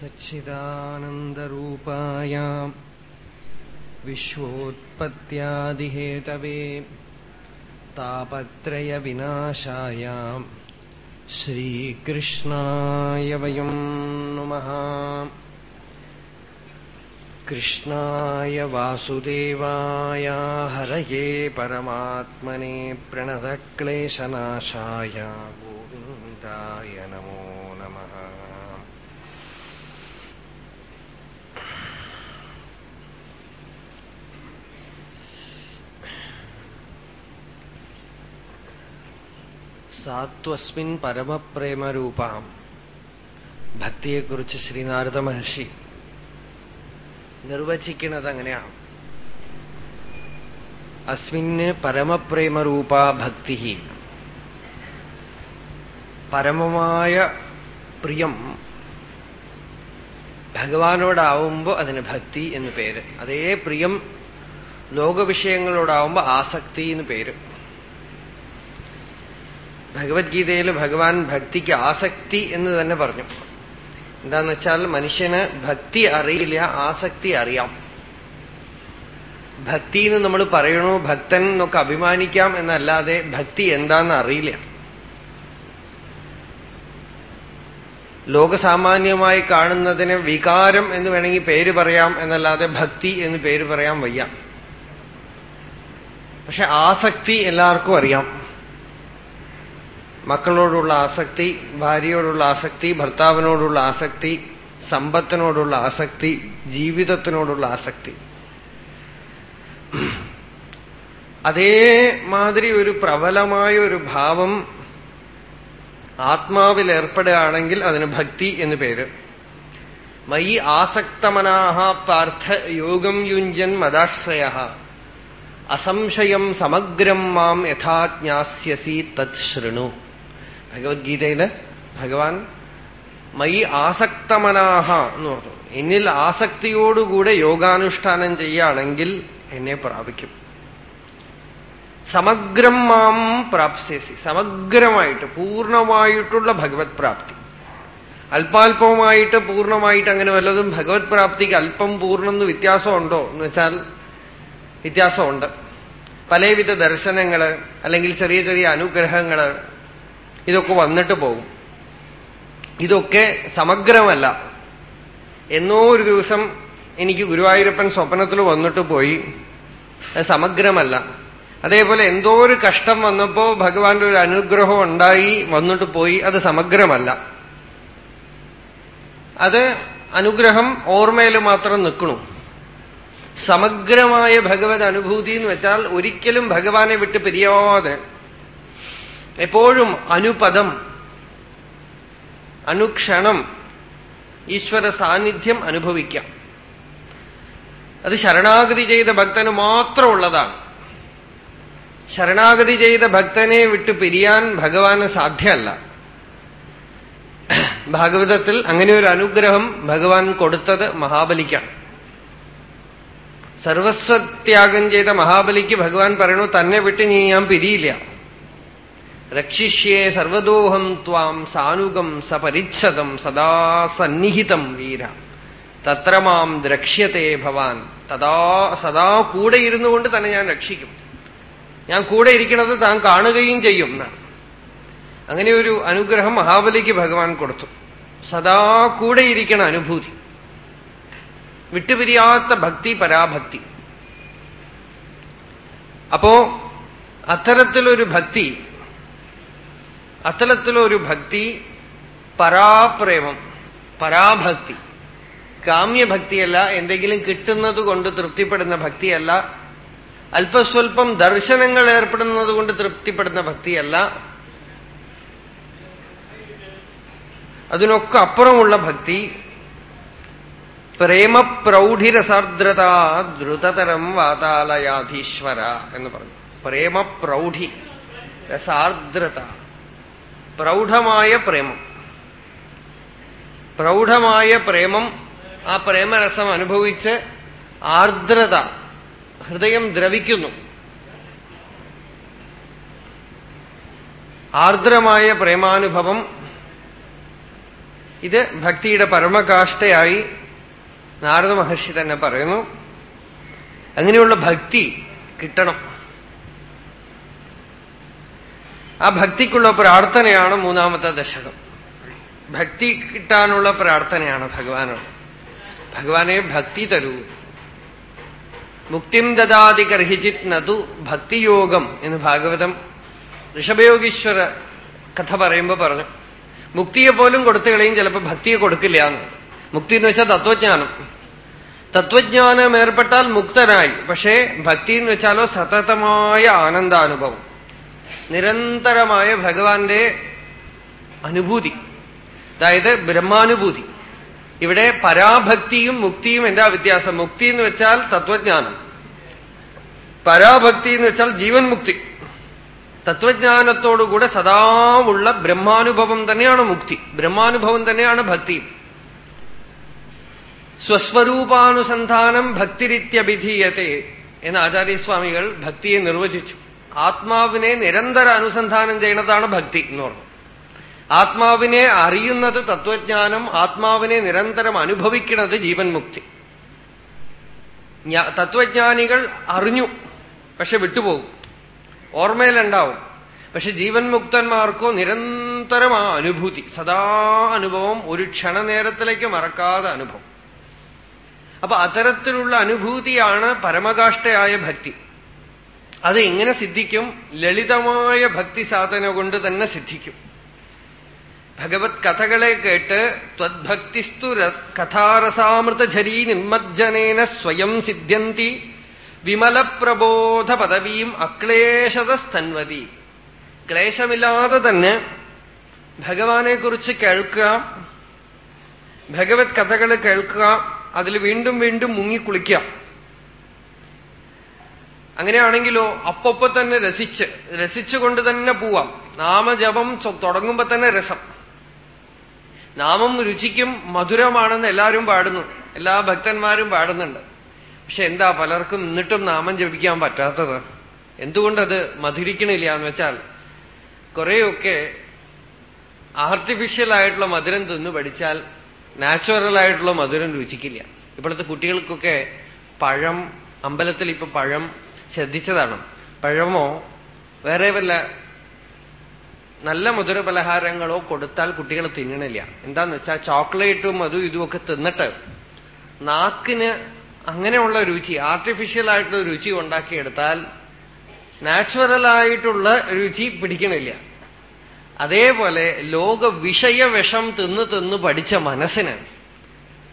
सच्चिदानन्दरूपाय विश्वोत्पत्त्यादिहेतवे तापत्रयविनाशाय श्रीकृष्णाय वयम् नुमः। कृष्णाय वासुदेवाय हरये परमात्मने प्रणतक्लेशनाशाय गोविन्दाय സാത്വസ്മിൻ പരമപ്രേമരൂപാം. ഭക്തിയെക്കുറിച്ച് ശ്രീനാരദ മഹർഷി നിർവചിക്കുന്നത് അങ്ങനെയാണ് അസ്മിന് പരമപ്രേമരൂപ ഭക്തി പരമമായ പ്രിയം ഭഗവാനോടാവുമ്പോ അതിന് ഭക്തി എന്ന് പേര്. അതേ പ്രിയം ലോകവിഷയങ്ങളോടാവുമ്പോ ആസക്തി എന്ന് പേര്. ഭഗവത്ഗീതയിൽ ഭഗവാൻ ഭക്തിക്ക് ആസക്തി എന്ന് തന്നെ പറഞ്ഞു. എന്താന്ന് വെച്ചാൽ മനുഷ്യന് ഭക്തി അറിയില്ല ആസക്തി അറിയാം. ഭക്തി എന്ന് നമ്മൾ പറയണു ഭക്തൻ എന്നൊക്കെ അഭിമാനിക്കാം എന്നല്ലാതെ ഭക്തി എന്താന്ന് അറിയില്ല. ലോകസാമാന്യമായി കാണുന്നതിന് വികാരം എന്ന് വേണമെങ്കിൽ പേര് പറയാം എന്നല്ലാതെ ഭക്തി എന്ന് പേര് പറയാൻ വയ്യ. പക്ഷെ ആസക്തി എല്ലാവർക്കും അറിയാം. മക്കളോടുള്ള ആസക്തി ഭാര്യയോടുള്ള ആസക്തി ഭർത്താവിനോടുള്ള ആസക്തി സമ്പത്തിനോടുള്ള ആസക്തി ജീവിതത്തിനോടുള്ള ആസക്തി. അതേമാതിരി ഒരു പ്രബലമായ ഒരു ഭാവം ആത്മാവിൽ ഏർപ്പെടുകയാണെങ്കിൽ അതിന് ഭക്തി എന്ന് പേര്. മയി ആസക്തമനാഹ പാർത്ഥ യോഗം യുഞ്ജൻ മദാശ്രയ. അസംശയം സമഗ്രം മാം യഥാജ്ഞാസ്യസി തത് ശൃണു. ഭഗവത്ഗീതയിൽ ഭഗവാൻ മൈ ആസക്തമനാഹ എന്ന് പറഞ്ഞു. എന്നിൽ ആസക്തിയോടുകൂടെ യോഗാനുഷ്ഠാനം ചെയ്യുകയാണെങ്കിൽ എന്നെ പ്രാപിക്കും. സമഗ്രം മാം പ്രാപ്സ്യസി. സമഗ്രമായിട്ട് പൂർണമായിട്ടുള്ള ഭഗവത് പ്രാപ്തി. അല്പാൽപമായിട്ട് പൂർണമായിട്ട് അങ്ങനെ വല്ലതും ഭഗവത് പ്രാപ്തിക്ക് അല്പം പൂർണം എന്ന് വ്യത്യാസമുണ്ടോ എന്ന് വെച്ചാൽ വ്യത്യാസമുണ്ട്. പലവിധ ദർശനങ്ങൾ അല്ലെങ്കിൽ ചെറിയ ചെറിയ അനുഗ്രഹങ്ങൾ ഇതൊക്കെ വന്നിട്ട് പോകും. ഇതൊക്കെ സമഗ്രമല്ല. എന്നോ ഒരു ദിവസം എനിക്ക് ഗുരുവായൂരപ്പൻ സ്വപ്നത്തിൽ വന്നിട്ട് പോയി. സമഗ്രമല്ല. അതേപോലെ എന്തോ ഒരു കഷ്ടം വന്നപ്പോ ഭഗവാന്റെ ഒരു അനുഗ്രഹം ഉണ്ടായി വന്നിട്ട് പോയി. അത് സമഗ്രമല്ല. അത് അനുഗ്രഹം ഓർമ്മയിൽ മാത്രം നിൽക്കണു. സമഗ്രമായ ഭഗവത് അനുഭൂതി എന്ന് വെച്ചാൽ ഒരിക്കലും ഭഗവാനെ വിട്ട് പിരിയാതെ എപ്പോഴും അനുപദം അനുക്ഷണം ഈശ്വര സാന്നിധ്യം അനുഭവിക്കാം. അത് ശരണാഗതി ചെയ്ത ഭക്തന് മാത്രമുള്ളതാണ്. ശരണാഗതി ചെയ്ത ഭക്തനെ വിട്ടു പിരിയാൻ ഭഗവാന് സാധ്യമല്ല. ഭാഗവതത്തിൽ അങ്ങനെ ഒരു അനുഗ്രഹം ഭഗവാൻ കൊടുത്തത് മഹാബലിക്കാണ്. സർവസ്വത്യാഗം ചെയ്ത മഹാബലിക്ക് ഭഗവാൻ പറയണു തന്നെ വിട്ട് നീ ഞാൻ പിരിയില്ല. രക്ഷിഷ്യേ സർവദോഹം ത്വാം സാനുഗം സപരിച്ഛതം സദാ സന്നിഹിതം വീര. തത്ര മാം ദ്രക്ഷ്യത്തെ ഭവാൻ. തഥാ സദാ കൂടെ ഇരുന്നു കൊണ്ട് തന്നെ ഞാൻ രക്ഷിക്കും. ഞാൻ കൂടെ ഇരിക്കുന്നത് താൻ കാണുകയും ചെയ്യും എന്നാണ്. അങ്ങനെ ഒരു അനുഗ്രഹം മഹാബലിക്ക് ഭഗവാൻ കൊടുത്തു. സദാ കൂടെ ഇരിക്കണ അനുഭൂതി. വിട്ടുപിരിയാത്ത ഭക്തി പരാഭക്തി. അപ്പോ അത്തരത്തിലൊരു ഭക്തി അത്തരത്തിലൊരു ഭക്തി പരാപ്രേമം പരാഭക്തി. കാമ്യഭക്തിയല്ല എന്തെങ്കിലും കിട്ടുന്നത് കൊണ്ട് തൃപ്തിപ്പെടുന്ന ഭക്തിയല്ല. അല്പസ്വല്പം ദർശനങ്ങൾ ഏർപ്പെടുന്നത് കൊണ്ട് തൃപ്തിപ്പെടുന്ന ഭക്തിയല്ല. അതിനൊക്കെ അപ്പുറമുള്ള ഭക്തി പ്രേമപ്രൗഢിരസാർദ്രത ദ്രുതതരം വാതാലയാധീശ്വര എന്ന് പറഞ്ഞു. പ്രേമപ്രൗഢി രസാർദ്രത. പ്രൗഢമായ പ്രേമം. പ്രൗഢമായ പ്രേമം ആ പ്രേമരസം അനുഭവിച്ച് ആർദ്രത ഹൃദയം ദ്രവിക്കുന്നു. ആർദ്രമായ പ്രേമാനുഭവം ഇത് ഭക്തിയുടെ പരമകാഷ്ഠയായി നാരദ മഹർഷി തന്നെ പറയുന്നു. അങ്ങനെയുള്ള ഭക്തി കിട്ടണം. ആ ഭക്തിക്കുള്ള പ്രാർത്ഥനയാണ് മൂന്നാമത്തെ ദശകം. ഭക്തി കിട്ടാനുള്ള പ്രാർത്ഥനയാണ് ഭഗവാനോട്. ഭഗവാനെ ഭക്തി തരൂ. മുക്തിം ദദാതി ഗർഹിജിത് നതു ഭക്തിയോഗം എന്ന് ഭാഗവതം ഋഷഭയോഗീശ്വര കഥ പറയുമ്പോ പറഞ്ഞു. മുക്തിയെ പോലും കൊടുത്തു കളയും ചിലപ്പോ ഭക്തിയെ കൊടുക്കില്ല എന്ന്. മുക്തി എന്ന് വെച്ചാൽ തത്വജ്ഞാനം. തത്വജ്ഞാനം ഏർപ്പെട്ടാൽ മുക്തനായി. പക്ഷേ ഭക്തി എന്ന് വെച്ചാലോ സതതമായ ആനന്ദാനുഭവം. നിരന്തരമായ ഭഗവാന്റെ അനുഭൂതി. അതായത് ബ്രഹ്മാനുഭൂതി. ഇവിടെ പരാഭക്തിയും മുക്തിയും എന്താ വ്യത്യാസം? മുക്തി എന്ന് വെച്ചാൽ തത്വജ്ഞാനം. പരാഭക്തി എന്ന് വെച്ചാൽ ജീവൻ മുക്തി. തത്വജ്ഞാനത്തോടുകൂടെ സദാ ഉള്ള ബ്രഹ്മാനുഭവം തന്നെയാണ് മുക്തി. ബ്രഹ്മാനുഭവം തന്നെയാണ് ഭക്തി. സ്വസ്വരൂപാനുസന്ധാനം ഭക്തിരിത്യഭിധീയത്തെ എന്ന് ആചാര്യസ്വാമികൾ ഭക്തിയെ നിർവചിച്ചു. ആത്മാവിനെ നിരന്തര അനുസന്ധാനം ചെയ്യണതാണ് ഭക്തി എന്ന് പറഞ്ഞു. ആത്മാവിനെ അറിയുന്നത് തത്വജ്ഞാനം ആത്മാവിനെ നിരന്തരം അനുഭവിക്കുന്നത് ജീവൻ മുക്തി തത്വജ്ഞാനികൾ അറിഞ്ഞു പക്ഷെ വിട്ടുപോകും. ഓർമ്മയിലുണ്ടാവും. പക്ഷെ ജീവൻ മുക്തന്മാർക്കോ നിരന്തരം ആ അനുഭൂതി സദാ അനുഭവം ഒരു ക്ഷണനേരത്തിലേക്ക് മറക്കാതെ അനുഭവം. അപ്പൊ അത്തരത്തിലുള്ള അനുഭൂതിയാണ് പരമകാഷ്ടയായ ഭക്തി. അത് എങ്ങനെ സിദ്ധിക്കും? ലളിതമായ ഭക്തി സാധന കൊണ്ട് തന്നെ സിദ്ധിക്കും. ഭഗവത് കഥകളെ കേട്ട് ത്വദ്ഭക്തിസ്തു കഥാരസാമൃതരി നിമജ്ജനേന സ്വയം സിദ്ധ്യന്തി വിമല വിമലപ്രബോധ പദവിയും അക്ലേശതസ്തൻവതി ക്ലേശമില്ലാതെ തന്നെ ഭഗവാനെ കുറിച്ച് കേൾക്കുക ഭഗവത് കഥകൾ കേൾക്കുക അതിൽ വീണ്ടും വീണ്ടും മുങ്ങിക്കുളിക്കാം അങ്ങനെയാണെങ്കിലോ അപ്പൊപ്പൊ തന്നെ രസിച്ച് രസിച്ചുകൊണ്ട് തന്നെ പോവാം. നാമജപം തുടങ്ങുമ്പോ തന്നെ രസം. നാമം രുചിക്കും മധുരമാണെന്ന് എല്ലാവരും പാടുന്നു. എല്ലാ ഭക്തന്മാരും പാടുന്നുണ്ട്. പക്ഷെ എന്താ പലർക്കും എന്നിട്ടും നാമം ജപിക്കാൻ പറ്റാത്തത്? എന്തുകൊണ്ടത് മധുരിക്കണില്ല എന്ന് വെച്ചാൽ കുറെയൊക്കെ ആർട്ടിഫിഷ്യൽ ആയിട്ടുള്ള മധുരം തിന്ന് പഠിച്ചാൽ നാച്ചുറൽ ആയിട്ടുള്ള മധുരം രുചിക്കില്ല. ഇപ്പോഴത്തെ കുട്ടികൾക്കൊക്കെ പഴം അമ്പലത്തിൽ ഇപ്പൊ പഴം ശ്രദ്ധിച്ചതാണ്. പഴമോ വേറെ വല്ല നല്ല മധുര പലഹാരങ്ങളോ കൊടുത്താൽ കുട്ടികൾ തിന്നണില്ല. എന്താന്ന് വെച്ചാൽ ചോക്ലേറ്റും അതും ഇതുമൊക്കെ തിന്നിട്ട് നാക്കിന് അങ്ങനെയുള്ള രുചി ആർട്ടിഫിഷ്യൽ ആയിട്ടുള്ള രുചി ഉണ്ടാക്കിയെടുത്താൽ നാച്ചുറലായിട്ടുള്ള രുചി പിടിക്കണില്ല. അതേപോലെ ലോക വിഷയ വിഷം തിന്ന് തിന്ന് പഠിച്ച മനസ്സിന്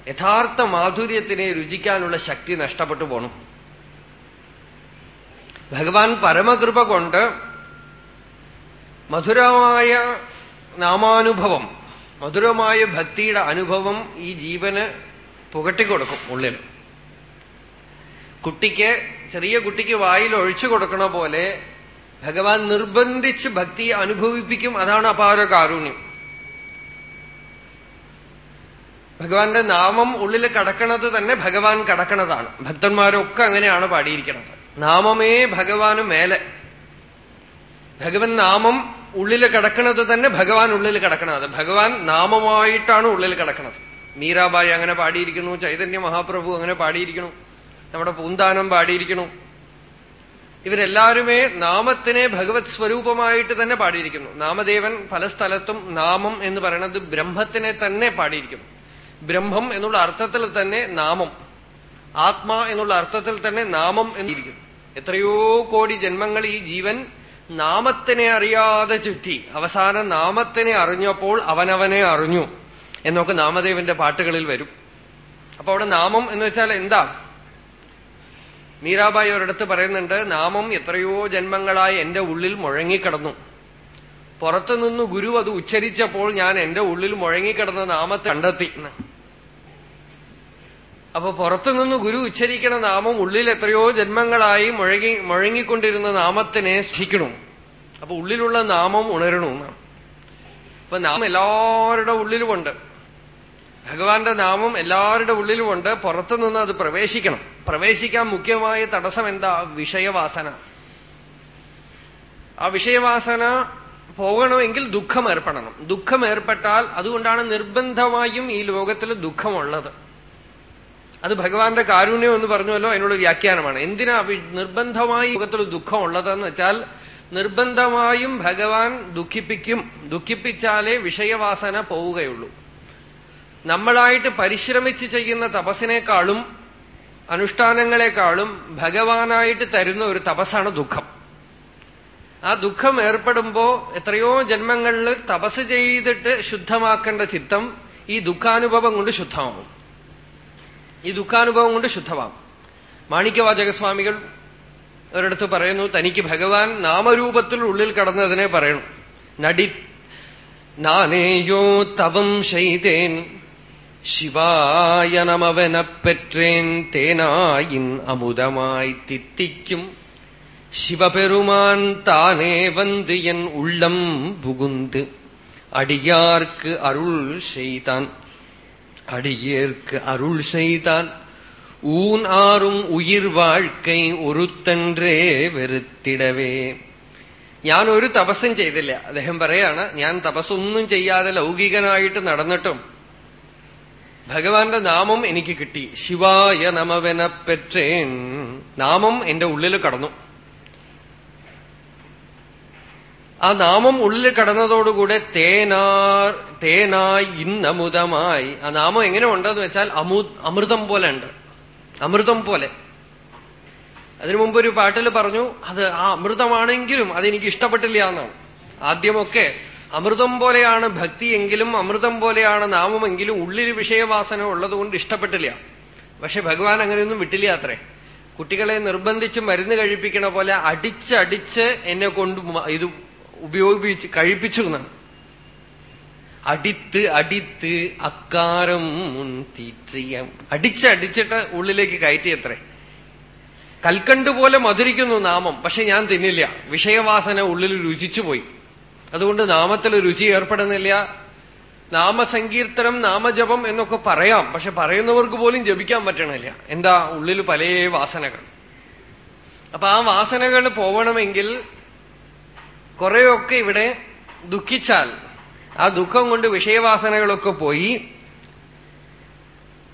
യഥാർത്ഥ മാധുര്യത്തിനെ രുചിക്കാനുള്ള ശക്തി നഷ്ടപ്പെട്ടു പോണം. ഭഗവാൻ പരമകൃപ കൊണ്ട് മധുരമായ നാമാനുഭവം മധുരമായ ഭക്തിയുടെ അനുഭവം ഈ ജീവന് പുകട്ടിക്കൊടുക്കും ഉള്ളിൽ. കുട്ടിക്ക് ചെറിയ കുട്ടിക്ക് വായിൽ ഒഴിച്ചു കൊടുക്കണ പോലെ ഭഗവാൻ നിർബന്ധിച്ച് ഭക്തി അനുഭവിപ്പിക്കും. അതാണ് അപാര കാരുണ്യം. ഭഗവാന്റെ നാമം ഉള്ളിൽ കടക്കണത് തന്നെ ഭഗവാൻ കടക്കണതാണ്. ഭക്തന്മാരൊക്കെ അങ്ങനെയാണ് പാടിയിരിക്കുന്നത്. നാമമേ ഭഗവാന് മേലെ. ഭഗവൻ നാമം ഉള്ളിൽ കിടക്കണത് തന്നെ ഭഗവാൻ ഉള്ളിൽ കിടക്കണത്. ഭഗവാൻ നാമമായിട്ടാണ് ഉള്ളിൽ കിടക്കണത്. മീരാബായി അങ്ങനെ പാടിയിരിക്കുന്നു ചൈതന്യ മഹാപ്രഭു അങ്ങനെ പാടിയിരിക്കണു നമ്മുടെ പൂന്താനം പാടിയിരിക്കണു ഇവരെല്ലാരുമേ നാമത്തിനെ ഭഗവത് സ്വരൂപമായിട്ട് തന്നെ പാടിയിരിക്കുന്നു. നാമദേവൻ പല സ്ഥലത്തും നാമം എന്ന് പറയുന്നത് ബ്രഹ്മത്തിനെ തന്നെ പാടിയിരിക്കുന്നു. ബ്രഹ്മം എന്നുള്ള അർത്ഥത്തിൽ തന്നെ നാമം. ആത്മാ എന്നുള്ള അർത്ഥത്തിൽ തന്നെ നാമം എന്നിരിക്കുന്നു എത്രയോ കോടി ജന്മങ്ങൾ ഈ ജീവൻ നാമത്തിനെ അറിയാതെ ചുറ്റി അവസാനം നാമത്തിനെ അറിഞ്ഞപ്പോൾ അവനവനെ അറിഞ്ഞു എന്നൊക്കെ നാമദേവന്റെ പാട്ടുകളിൽ വരും. അപ്പൊ അവിടെ നാമം എന്ന് വെച്ചാൽ എന്താ? മീരാബായി ഒരിടത്ത് പറയുന്നുണ്ട് നാമം എത്രയോ ജന്മങ്ങളായി എന്റെ ഉള്ളിൽ മുഴങ്ങിക്കിടന്നു. പുറത്തുനിന്ന് ഗുരു അത് ഉച്ചരിച്ചപ്പോൾ ഞാൻ എന്റെ ഉള്ളിൽ മുഴങ്ങിക്കിടന്ന നാമത്തെ കണ്ടെത്തി. അപ്പൊ പുറത്തുനിന്ന് ഗുരു ഉച്ചരിക്കണ നാമം ഉള്ളിൽ എത്രയോ ജന്മങ്ങളായി മുഴങ്ങി മുഴങ്ങിക്കൊണ്ടിരുന്ന നാമത്തിനെ ശിക്കണം അപ്പൊ ഉള്ളിലുള്ള നാമം ഉണരണു അപ്പൊ നാമം എല്ലാവരുടെ ഉള്ളിലുമുണ്ട്. ഭഗവാന്റെ നാമം എല്ലാവരുടെ ഉള്ളിലുമുണ്ട്. പുറത്തുനിന്ന് അത് പ്രവേശിക്കണം. പ്രവേശിക്കാൻ മുഖ്യമായ തടസ്സം എന്താ? വിഷയവാസന. ആ വിഷയവാസന പോകണമെങ്കിൽ ദുഃഖം ഏർപ്പെടണം ദുഃഖം ഏർപ്പെട്ടാൽ അതുകൊണ്ടാണ് നിർബന്ധമായും ഈ ലോകത്തിൽ ദുഃഖമുള്ളത്. അത് ഭഗവാന്റെ കാരുണ്യം എന്ന് പറഞ്ഞുവല്ലോ അതിനുള്ള വ്യാഖ്യാനമാണ്. എന്തിനാ നിർബന്ധമായി ലോകത്തിൽ ദുഃഖം ഉള്ളതെന്ന് വെച്ചാൽ നിർബന്ധമായും ഭഗവാൻ ദുഃഖിപ്പിക്കും. ദുഃഖിപ്പിച്ചാലേ വിഷയവാസന പോവുകയുള്ളൂ. നമ്മളായിട്ട് പരിശ്രമിച്ച് ചെയ്യുന്ന തപസ്സിനേക്കാളും അനുഷ്ഠാനങ്ങളെക്കാളും ഭഗവാനായിട്ട് തരുന്ന ഒരു തപസ്സാണ് ദുഃഖം. ആ ദുഃഖം ഏർപ്പെടുമ്പോ എത്രയോ ജന്മങ്ങളിൽ തപസ് ചെയ്തിട്ട് ശുദ്ധമാക്കേണ്ട ചിത്തം ഈ ദുഃഖാനുഭവം കൊണ്ട് ശുദ്ധമാവും. ഈ ദുഃഖാനുഭവം കൊണ്ട് ശുദ്ധമാവും. മാണിക്യവാചകസ്വാമികൾ ഒരിടത്ത് പറയുന്നു തനിക്ക് ഭഗവാൻ നാമരൂപത്തിൽ ഉള്ളിൽ കടന്നതിനെ പറയണം. നടി നാനേയോ തവം ശൈതേൻ ശിവായ നമവനപ്പെറ്റേൻ തേനായിൻ അമുതമായി തിത്തിക്കും. ശിവപെരുമാൻ താനേ വന്ത് എൻ ഉള്ളം പുകുന്ത് അടിയാർക്ക് അരുൾ ചെയ്താൻ അടിയേർക്ക് அருள் செய்தான் ഊൻ ആറും உயிர் വാഴ്ക്കൈ ഒരുത്തൻറേ വെറുത്തിടവേ. ഞാൻ ഒരു തപസ്സും ചെയ്തില്ല. അദ്ദേഹം പറയാണ് ഞാൻ തപസ്സൊന്നും ചെയ്യാതെ ലൗകികനായിട്ട് നടന്നിട്ടും ഭഗവാന്റെ നാമം എനിക്ക് കിട്ടി. ശിവായ നമവനപ്പെട്ടേൻ നാമം എന്റെ ഉള്ളിൽ കടന്നു. ആ നാമം ഉള്ളിൽ കടന്നതോടുകൂടെ തേനാർ തേനായി ഇന്നമുതമായി ആ നാമം എങ്ങനെ ഉണ്ടെന്ന് വെച്ചാൽ അമു അമൃതം പോലെ ഉണ്ട്. അമൃതം പോലെ. അതിനു മുമ്പ് ഒരു പാട്ടിൽ പറഞ്ഞു അത് ആ അമൃതമാണെങ്കിലും അതെനിക്ക് ഇഷ്ടപ്പെട്ടില്ല എന്നാണ്. ആദ്യമൊക്കെ അമൃതം പോലെയാണ് ഭക്തി എങ്കിലും അമൃതം പോലെയാണ് നാമമെങ്കിലും ഉള്ളിൽ വിഷയവാസന ഉള്ളതുകൊണ്ട് ഇഷ്ടപ്പെട്ടില്ല. പക്ഷെ ഭഗവാൻ അങ്ങനെയൊന്നും വിട്ടില്ല അത്രേ. കുട്ടികളെ നിർബന്ധിച്ച് മരുന്ന് കഴിപ്പിക്കണ പോലെ അടിച്ചടിച്ച് എന്നെ കൊണ്ട് ഇത് ഉപയോഗിച്ച് കഴിപ്പിച്ചു എന്നാണ്. അടിത്ത് അടിത്ത് അക്കാരം മുൻ തീറ്റിയം അടിച്ചടിച്ചിട്ട് ഉള്ളിലേക്ക് കയറ്റി കയറ്റിയത്രേ. കൽക്കണ്ട് പോലെ മധുരിക്കുന്നു നാമം പക്ഷെ ഞാൻ തിന്നില്ല. വിഷയവാസന ഉള്ളിൽ രുചിച്ചു പോയി. അതുകൊണ്ട് നാമത്തിൽ രുചി ഏർപ്പെടുന്നില്ല. നാമസങ്കീർത്തനം നാമജപം എന്നൊക്കെ പറയാം പക്ഷെ പറയുന്നവർക്ക് പോലും ജപിക്കാൻ പറ്റണില്ല. എന്താ? ഉള്ളിൽ പല വാസനകൾ. അപ്പൊ ആ വാസനകൾ പോവണമെങ്കിൽ കുറെയൊക്കെ ഇവിടെ ദുഃഖിച്ചാൽ ആ ദുഃഖം കൊണ്ട് വിഷയവാസനകളൊക്കെ പോയി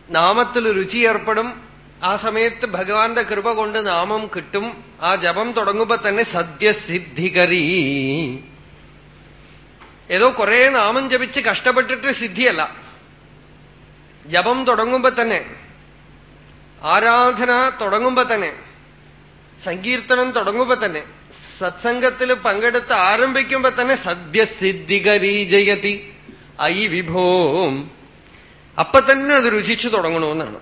നാമത്തിൽ രുചി ഏർപ്പെടും ആ സമയത്ത് ഭഗവാന്റെ കൃപ കൊണ്ട് നാമം കിട്ടും ആ ജപം തുടങ്ങുമ്പോ തന്നെ സദ്യസിദ്ധികരീ. ഏതോ കുറെ നാമം ജപിച്ച് കഷ്ടപ്പെട്ടിട്ട് സിദ്ധിയല്ല. ജപം തുടങ്ങുമ്പോ തന്നെ ആരാധന തുടങ്ങുമ്പോ തന്നെ സങ്കീർത്തനം തുടങ്ങുമ്പോ തന്നെ സത്സംഗത്തിൽ പങ്കെടുത്ത് ആരംഭിക്കുമ്പോ തന്നെ സദ്യസിദ്ധികരീജയതി ഐ വിഭോം. അപ്പൊ തന്നെ അത് രുചിച്ചു തുടങ്ങണമെന്നാണ്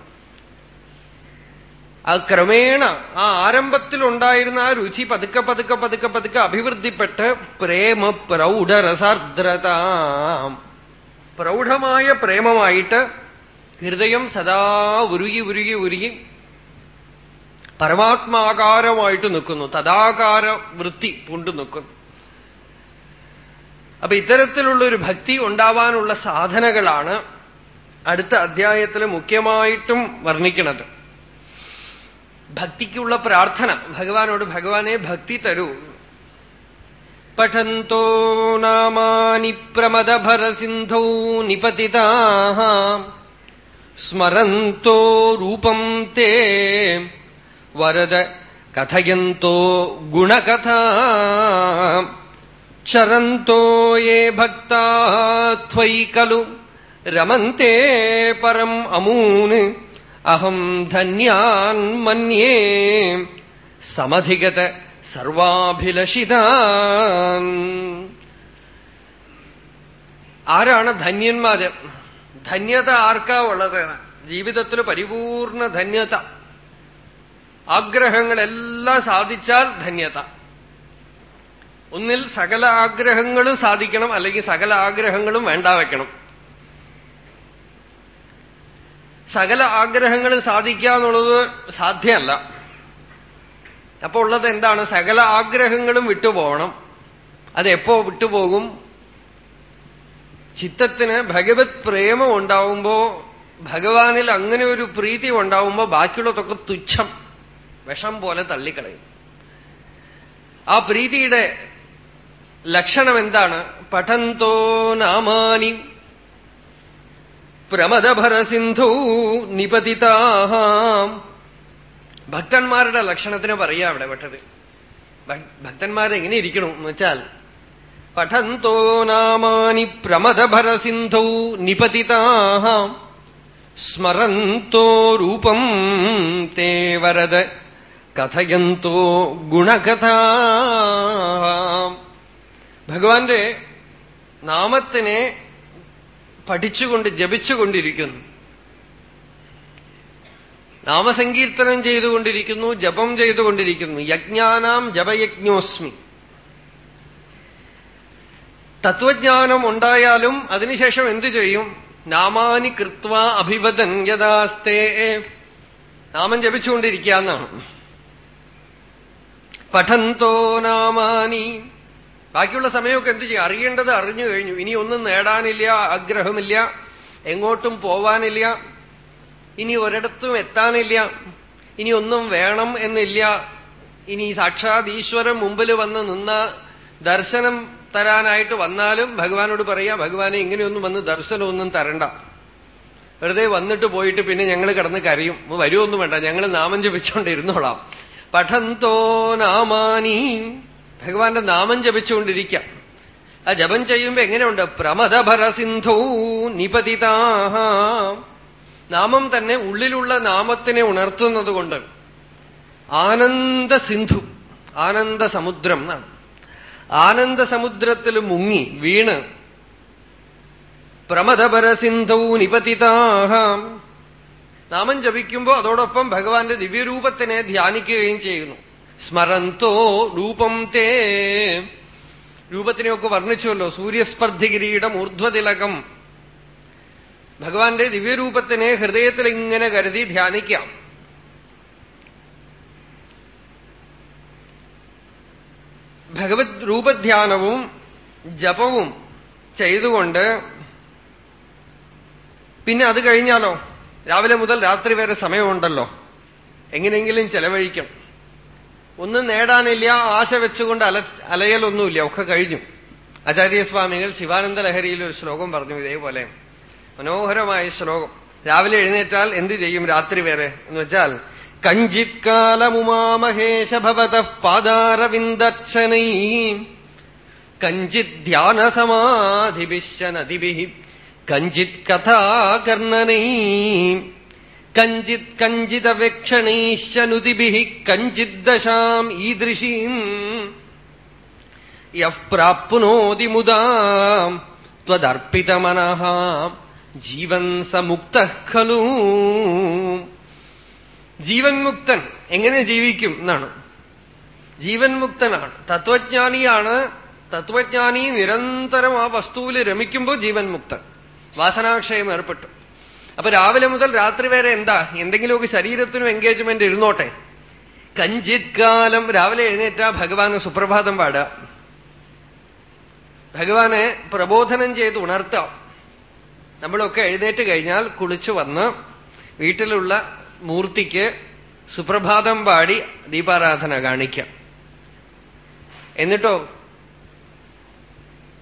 അത് ക്രമേണ ആ ആരംഭത്തിലുണ്ടായിരുന്ന ആ രുചി പതുക്കെ പതുക്കെ പതുക്കെ പതുക്കെ അഭിവൃദ്ധിപ്പെട്ട് പ്രേമ പ്രൗഢരസാർദ്രത. പ്രൗഢമായ പ്രേമമായിട്ട് ഹൃദയം സദാ ഉരുകി ഉരുകി ഉരുകി പരമാത്മാകാരമായിട്ട് നിൽക്കുന്നു. തഥാകാര വൃത്തി കൊണ്ടു നിൽക്കുന്നു അപ്പൊ ഇത്തരത്തിലുള്ള ഒരു ഭക്തി ഉണ്ടാവാനുള്ള സാധനകളാണ് അടുത്ത അധ്യായത്തിൽ മുഖ്യമായിട്ടും വർണിക്കുന്നത്. ഭക്തിക്കുള്ള പ്രാർത്ഥന. ഭഗവാനോട് ഭഗവാനെ ഭക്തി തരൂ. പഠന്തോ നാമാനി പ്രമദഭരസിന്ധൗ നിപതിതാ സ്മരന്തോ രൂപം തേ വരദ കഥയന്തോ ഗുണകഥ. ചരന്തോ യേ ഭക്തയി കലു. രമന്തെ പരം അമൂന്. അഹം ധന്യാൻ മന്യേ. സമധിഗത സർവാഭിലഷിതാൻ. ആരാണ് ധന്യന്മാര്? ധന്യത ആർക്കാ ഉള്ളത്? ജീവിതത്തിൽ പരിപൂർണ ധന്യത. ആഗ്രഹങ്ങളെല്ലാം സാധിച്ചാൽ ധന്യത. ഒന്നിൽ സകല ആഗ്രഹങ്ങളും സാധിക്കണം അല്ലെങ്കിൽ സകല ആഗ്രഹങ്ങളും വേണ്ട വെക്കണം. സകല ആഗ്രഹങ്ങൾ സാധിക്കുക എന്നുള്ളത് സാധ്യമല്ല. അപ്പൊ ഉള്ളത് എന്താണ്? സകല ആഗ്രഹങ്ങളും വിട്ടുപോകണം. അതെപ്പോ വിട്ടുപോകും? ചിത്തത്തിന് ഭഗവത് പ്രേമം ഉണ്ടാവുമ്പോ ഭഗവാനിൽ അങ്ങനെ ഒരു പ്രീതി ഉണ്ടാവുമ്പോ ബാക്കിയുള്ളതൊക്കെ തുച്ഛം. വിഷം പോലെ തള്ളിക്കളയും. ആ പ്രീതിയുടെ ലക്ഷണം എന്താണ്? പഠന്തോ നാമാനി പ്രമദഭരസിന്ധു നിപതിതാഹാം. ഭക്തന്മാരുടെ ലക്ഷണത്തിന് പറയാ അവിടെ പെട്ടത്. ഭക്തന്മാരെ എങ്ങനെ ഇരിക്കണം എന്ന് വെച്ചാൽ പഠന്തോ നാമാനി പ്രമദഭരസിന്ധു നിപതിതാഹാം. സ്മരന്തോ രൂപം തേ വരദ കഥയന്തോ ഗുണകഥ. ഭഗവാന്റെ നാമത്തിനെ പഠിച്ചുകൊണ്ട് ജപിച്ചുകൊണ്ടിരിക്കുന്നു. നാമസങ്കീർത്തനം ചെയ്തുകൊണ്ടിരിക്കുന്നു ജപം ചെയ്തുകൊണ്ടിരിക്കുന്നു. യജ്ഞാനാം ജപയജ്ഞോസ്മി. തത്വജ്ഞാനം ഉണ്ടായാലും അതിനുശേഷം എന്തു ചെയ്യും? നാമാനി കൃത്വ അഭിവദൻ യഥാസ്തേ നാമം ജപിച്ചുകൊണ്ടിരിക്കുക എന്നാണ് പഠന്തോ നാമാനി. ബാക്കിയുള്ള സമയമൊക്കെ എന്ത് ചെയ്യും? അറിയേണ്ടത് അറിഞ്ഞു കഴിഞ്ഞു. ഇനി ഒന്നും നേടാനില്ല ആഗ്രഹമില്ല എങ്ങോട്ടും പോവാനില്ല ഇനി ഒരിടത്തും എത്താനില്ല ഇനി ഒന്നും വേണം എന്നില്ല. ഇനി സാക്ഷാത് ഈശ്വരൻ മുമ്പിൽ വന്ന് നിന്ന ദർശനം തരാനായിട്ട് വന്നാലും ഭഗവാനോട് പറയാ ഭഗവാനെ ഇങ്ങനെയൊന്നും വന്ന് ദർശനമൊന്നും തരണ്ട. വെറുതെ വന്നിട്ട് പോയിട്ട് പിന്നെ ഞങ്ങൾ കിടന്ന് കരയും. വരുമൊന്നും വേണ്ട. ഞങ്ങൾ നാമം ജപിച്ചുകൊണ്ടിരുന്നോളാം പഠന്തോ നാമാനി. ഭഗവാന്റെ നാമം ജപിച്ചുകൊണ്ടിരിക്കാം. ആ ജപം ചെയ്യുമ്പോ എങ്ങനെയുണ്ട്? പ്രമദഭരസിന്ധോ നിപതിതാഹ. നാമം തന്നെ ഉള്ളിലുള്ള നാമത്തിനെ ഉണർത്തുന്നത് കൊണ്ട് ആനന്ദ സിന്ധു ആനന്ദ സമുദ്രം എന്നാണ്. ആനന്ദ സമുദ്രത്തിൽ മുങ്ങി വീണ്. പ്രമദപരസിന്ധൗ നിപതിതാഹ. നാമം ജപിക്കുമ്പോൾ അതോടൊപ്പം ഭഗവാന്റെ ദിവ്യരൂപത്തിനെ ധ്യാനിക്കുകയും ചെയ്യുന്നു. സ്മരന്തോ രൂപം തേ. രൂപത്തിനെയൊക്കെ വർണിച്ചുവല്ലോ. സൂര്യസ്പർദ്ധികിരീടം ഊർധ്വതിലകം. ഭഗവാന്റെ ദിവ്യരൂപത്തിനെ ഹൃദയത്തിൽ ഇങ്ങനെ കരുതി ധ്യാനിക്കാം. ഭഗവത് രൂപധ്യാനവും ജപവും ചെയ്തുകൊണ്ട് പിന്നെ അത് കഴിഞ്ഞാലോ? രാവിലെ മുതൽ രാത്രി വരെ സമയമുണ്ടല്ലോ. എങ്ങനെയെങ്കിലും ചെലവഴിക്കും. ഒന്നും നേടാനില്ല ആശ വെച്ചുകൊണ്ട് അല അലയലൊന്നുമില്ല ഒക്കെ കഴിഞ്ഞു. ആചാര്യസ്വാമികൾ ശിവാനന്ദ ലഹരിയിൽ ഒരു ശ്ലോകം പറഞ്ഞു ഇതേപോലെ. മനോഹരമായ ശ്ലോകം. രാവിലെ എഴുന്നേറ്റാൽ എന്ത് ചെയ്യും രാത്രി വരെ? എന്ന് വെച്ചാൽ കഞ്ചിത് കാലമുമാമഹേശഭവത പാദാരവിന്ദർശനൈ കഞ്ചിത് ധ്യാനസമാധിഭിശനദിഭി കഞ്ചിത് കഥാകർണനൈ. കഞ്ചിത് കഞ്ചിതവേക്ഷണൈശ്ചനുതിഭി കഞ്ചിത് ദശാം ഈദൃശീം. യാപ്നോതി പ്രാപ്നോതി മുദാം. ജീവൻ സമുക്ത ഖലു. ജീവൻ മുക്തൻ എങ്ങനെ ജീവിക്കും എന്നാണ്. ജീവൻ മുക്തനാണ്. തത്വജ്ഞാനിയാണ്. തത്വജ്ഞാനി നിരന്തരം ആ വസ്തുവിൽ രമിക്കുമ്പോൾ ജീവൻ മുക്തൻ. വാസനാക്ഷയം ഏർപ്പെട്ടു. അപ്പൊ രാവിലെ മുതൽ രാത്രി വരെ എന്താ? എന്തെങ്കിലുമൊക്കെ ശരീരത്തിനും എൻഗേജ്മെന്റ് ഇരുന്നോട്ടെ. കഞ്ചിത് കാലം രാവിലെ എഴുന്നേറ്റാ ഭഗവാന് സുപ്രഭാതം പാടുക. ഭഗവാനെ പ്രബോധനം ചെയ്ത് ഉണർത്താം. നമ്മളൊക്കെ എഴുന്നേറ്റ് കഴിഞ്ഞാൽ കുളിച്ചു വന്ന് വീട്ടിലുള്ള മൂർത്തിക്ക് സുപ്രഭാതം പാടി ദീപാരാധന കാണിക്കാം. എന്നിട്ടോ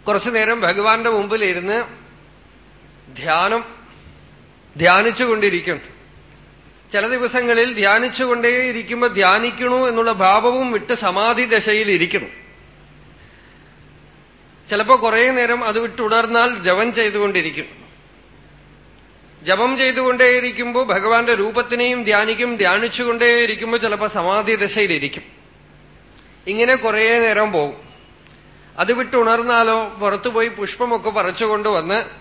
കുറച്ചു നേരം ഭഗവാന്റെ മുമ്പിലിരുന്ന് ധ്യാനം ധ്യാനിച്ചുകൊണ്ടിരിക്കുന്നു ചില ദിവസങ്ങളിൽ ധ്യാനിച്ചുകൊണ്ടേയിരിക്കുമ്പോൾ ധ്യാനിക്കണു എന്നുള്ള ഭാവവും വിട്ട് സമാധി ദശയിൽ ഇരിക്കണം ചിലപ്പോൾ കുറെ നേരം അത് വിട്ടുണർന്നാൽ ജപം ചെയ്തുകൊണ്ടിരിക്കും. ജപം ചെയ്തുകൊണ്ടേയിരിക്കുമ്പോൾ ഭഗവാന്റെ രൂപത്തിനെയും ധ്യാനിക്കും ധ്യാനിച്ചുകൊണ്ടേയിരിക്കുമ്പോൾ ചിലപ്പോൾ സമാധി ദശയിലിരിക്കും ഇങ്ങനെ കുറേ നേരം പോകും. അത് വിട്ടുണർന്നാലോ പുറത്തുപോയി പുഷ്പമൊക്കെ പറിച്ചുകൊണ്ടുവന്ന്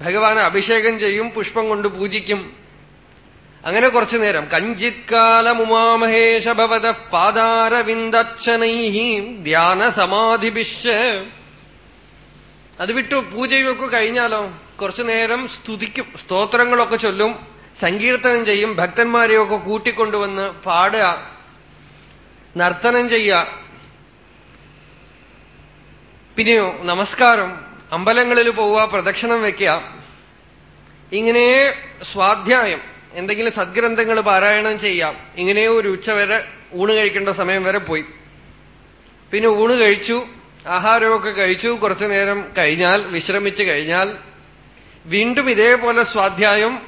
ഭഗവാനെ അഭിഷേകം ചെയ്യും പുഷ്പം കൊണ്ട് പൂജിക്കും. അങ്ങനെ കുറച്ചു നേരം. കഞ്ചിത് കാലമുമാമഹേഷ ഭവത പാദാരവിന്ദർച്ചനൈ ധ്യാന സമാധിഭിഷ് അത് വിട്ടു പൂജയൊക്കെ കഴിഞ്ഞാലോ? കുറച്ചു നേരം സ്തുതിക്കും സ്തോത്രങ്ങളൊക്കെ ചൊല്ലും സങ്കീർത്തനം ചെയ്യും ഭക്തന്മാരെയൊക്കെ കൂട്ടിക്കൊണ്ടുവന്ന് പാടുക നർത്തനം ചെയ്യുക. പിന്നെയോ നമസ്കാരം. അമ്പലങ്ങളിൽ പോവുക പ്രദക്ഷിണം വെക്കുക. ഇങ്ങനെ സ്വാധ്യായം എന്തെങ്കിലും സദ്ഗ്രന്ഥങ്ങൾ പാരായണം ചെയ്യാം. ഇങ്ങനെ ഒരു ഉച്ച വരെ ഊണ് കഴിക്കേണ്ട സമയം വരെ പോയി. പിന്നെ ഊണ് കഴിച്ചു ആഹാരമൊക്കെ കഴിച്ചു കുറച്ചു നേരം കഴിഞ്ഞാൽ വിശ്രമിച്ചു കഴിഞ്ഞാൽ വീണ്ടും ഇതേപോലെ സ്വാധ്യായം